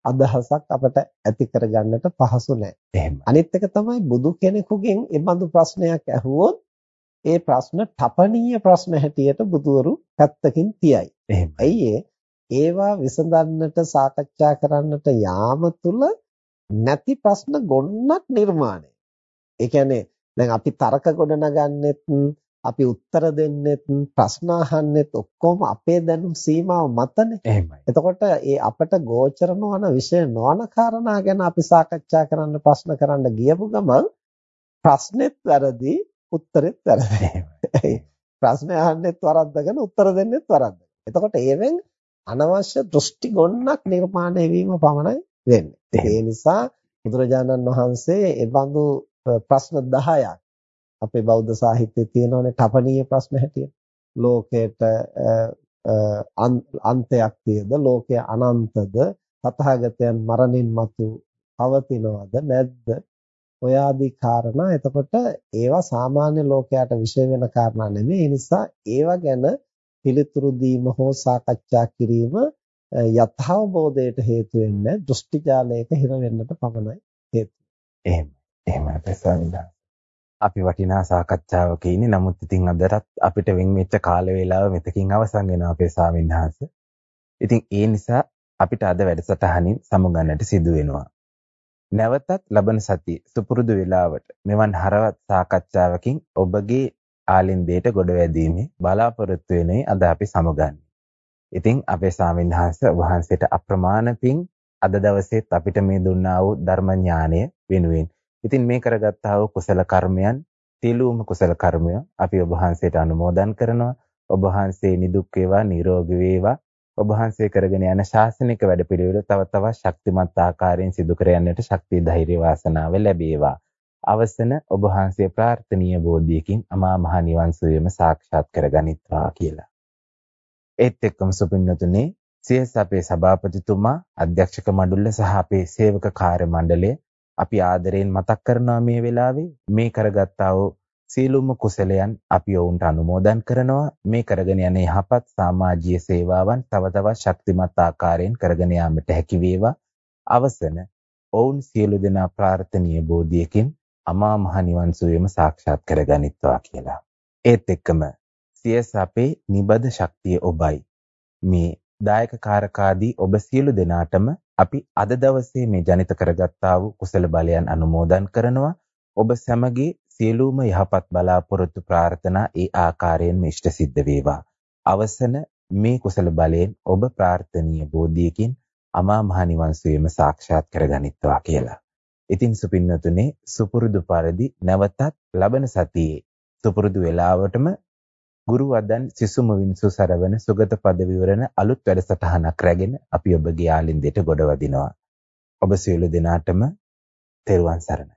අදහසක් අපට ඇති කරගන්නට පහසු නැහැ. එහෙමයි. අනිත් එක තමයි බුදු කෙනෙකුගෙන් ඒ බඳු ප්‍රශ්නයක් ඇහුවොත් ඒ ප්‍රශ්න තපනීය ප්‍රශ්න හැටියට බුදවරු පැත්තකින් තියයි. එහෙමයි. ඒවා විසඳන්නට සාකච්ඡා කරන්නට යාම තුල නැති ප්‍රශ්න ගොන්නක් නිර්මාණය. ඒ කියන්නේ දැන් අපි තර්ක ගොඩනගන්නෙත් අපි උත්තර දෙන්නෙත් ප්‍රශ්න අහන්නෙත් ඔක්කොම අපේ දැනුම් සීමාව මතනේ. එහෙමයි. එතකොට ඒ අපට ගෝචර නොවන විෂය නොවන කාරණා ගැන අපි සාකච්ඡා කරන්න ප්‍රශ්න කරන්න ගියපු ගමන් ප්‍රශ්නෙත් වැරදි උත්තරෙත් වැරදි. ප්‍රශ්න අහන්නෙත් වරද්දගෙන උත්තර දෙන්නෙත් වරද්දගෙන. එතකොට ඒවෙන් අනවශ්‍ය දෘෂ්ටි ගොන්නක් නිර්මාණය වීම පමණයි වෙන්නේ. ඒ නිසා බුදුරජාණන් වහන්සේ ඒ බඳු ප්‍රශ්න 10ක් අපේ බෞද්ධ සාහිත්‍යයේ තියෙනවනේ තපනීය ප්‍රශ්න හැටියට. ලෝකයට අන්තයක් තියද ලෝකය අනන්තද තථාගතයන් මරණින් මතු පවතිනවද නැද්ද ඔය ආදී කාරණා එතකොට ඒවා සාමාන්‍ය ලෝකයට විශේෂ වෙන කාරණා නෙමෙයි ඒ නිසා ඒවා ගැන පිළිතුරු දීම හෝ සාකච්ඡා කිරීම යථාබෝධයට හේතු වෙන්නේ දෘෂ්ටි ජාලයක හිර වෙන්නට පමණයි හේතු. එහෙම. එහෙමයි ප්‍රසන්න. අපි වටිනා සාකච්ඡාවක ඉන්නේ. නමුත් ඉතින් අදටත් අපිට වෙන් වෙච්ච කාල වේලාව මෙතකින් අවසන් වෙනවා අපේ ස්වාමින්වහන්සේ. ඉතින් ඒ නිසා අපිට අද වැඩසටහනින් සමුගන්නට සිදු වෙනවා. නැවතත් ලබන සතියේ සුපුරුදු වේලාවට මෙවන් හරවත් සාකච්ඡාවකින් ඔබගේ ආලින්දයට ගොඩ වැදීමේ බලාපොරොත්තු වෙන්නේ අද අපි සමුගන්නේ. ඉතින් අපේ ස්වාමීන් වහන්සේ වහන්සේට අප්‍රමාණ පිං අද දවසේත් අපිට මේ දුන්නා වූ ධර්ම ඥානය වෙනුවෙන්. ඉතින් මේ කරගත්තා වූ කුසල කර්මයන් සියලුම කුසල කර්මය අපි ඔබ වහන්සේට අනුමෝදන් කරනවා. ඔබ වහන්සේ නිදුක් වේවා නිරෝගී වේවා. ඔබ වහන්සේ කරගෙන යන ශාසනික වැඩපිළිවෙල තව තවත් ශක්තිමත් ආකාරයෙන් සිදු කර යන්නට ශක්තිය ධෛර්ය වාසනාව ලැබේවා. අවසන ඔබ වහන්සේ ප්‍රාර්ථනීය බෝධියකින් අමා මහ නිවන් සුවයම සාක්ෂාත් කරගනිත්වා කියලා. ඒත් එක්කම සුපින්නතුනේ සියස් අපේ සභාපතිතුමා අධ්‍යක්ෂක මණ්ඩල සහ අපේ සේවක කාර්ය මණ්ඩලය අපි ආදරයෙන් මතක් කරනවා මේ වෙලාවේ. මේ කරගත්තා වූ සීලුම කුසලයන් අපි ඔවුන්ට අනුමෝදන් කරනවා. මේ කරගෙන යන යහපත් සමාජීය සේවාවන් තව තවත් ශක්තිමත් ආකාරයෙන් කරගෙන යාමට හැකි වේවා. අවසන ඔවුන් සියලු දෙනා ප්‍රාර්ථනීය බෝධියකින් අමා මහ නිවන් සුවයම සාක්ෂාත් කරගනිත්වා කියලා. ඒත් එක්කම සියස අපේ නිබද ශක්තිය ඔබයි. මේ දායක කාරකාදී ඔබ සියලු දෙනාටම අපි අද දවසේ මේ ජනිත කරගත්තා වූ කුසල බලයන් අනුමෝදන් කරනවා. ඔබ සැමගේ සියලුම යහපත් බලාපොරොත්තු ප්‍රාර්ථනා ඒ ආකාරයෙන්ම ඉෂ්ට සිද්ධ වේවා. අවසන මේ කුසල බලයෙන් ඔබ ප්‍රාර්ථනීය බෝධියකින් අමා මහ නිවන් සුවයම සාක්ෂාත් කරගනිත්වා කියලා. ඉතින් සුපින්නතුනේ සුපුරුදු පරිදි නැවතත් ලබන සතියේ සුපුරුදු වේලාවටම ගුරු වදන් සිසුම වින්සු සරවන සුගත පද විවරණ අලුත් වැඩසටහනක් රැගෙන අපි ඔබගේ ආලින්දයට ගොඩ වදිනවා. ඔබ සියලු දෙනාටම තෙරුවන් සරණයි.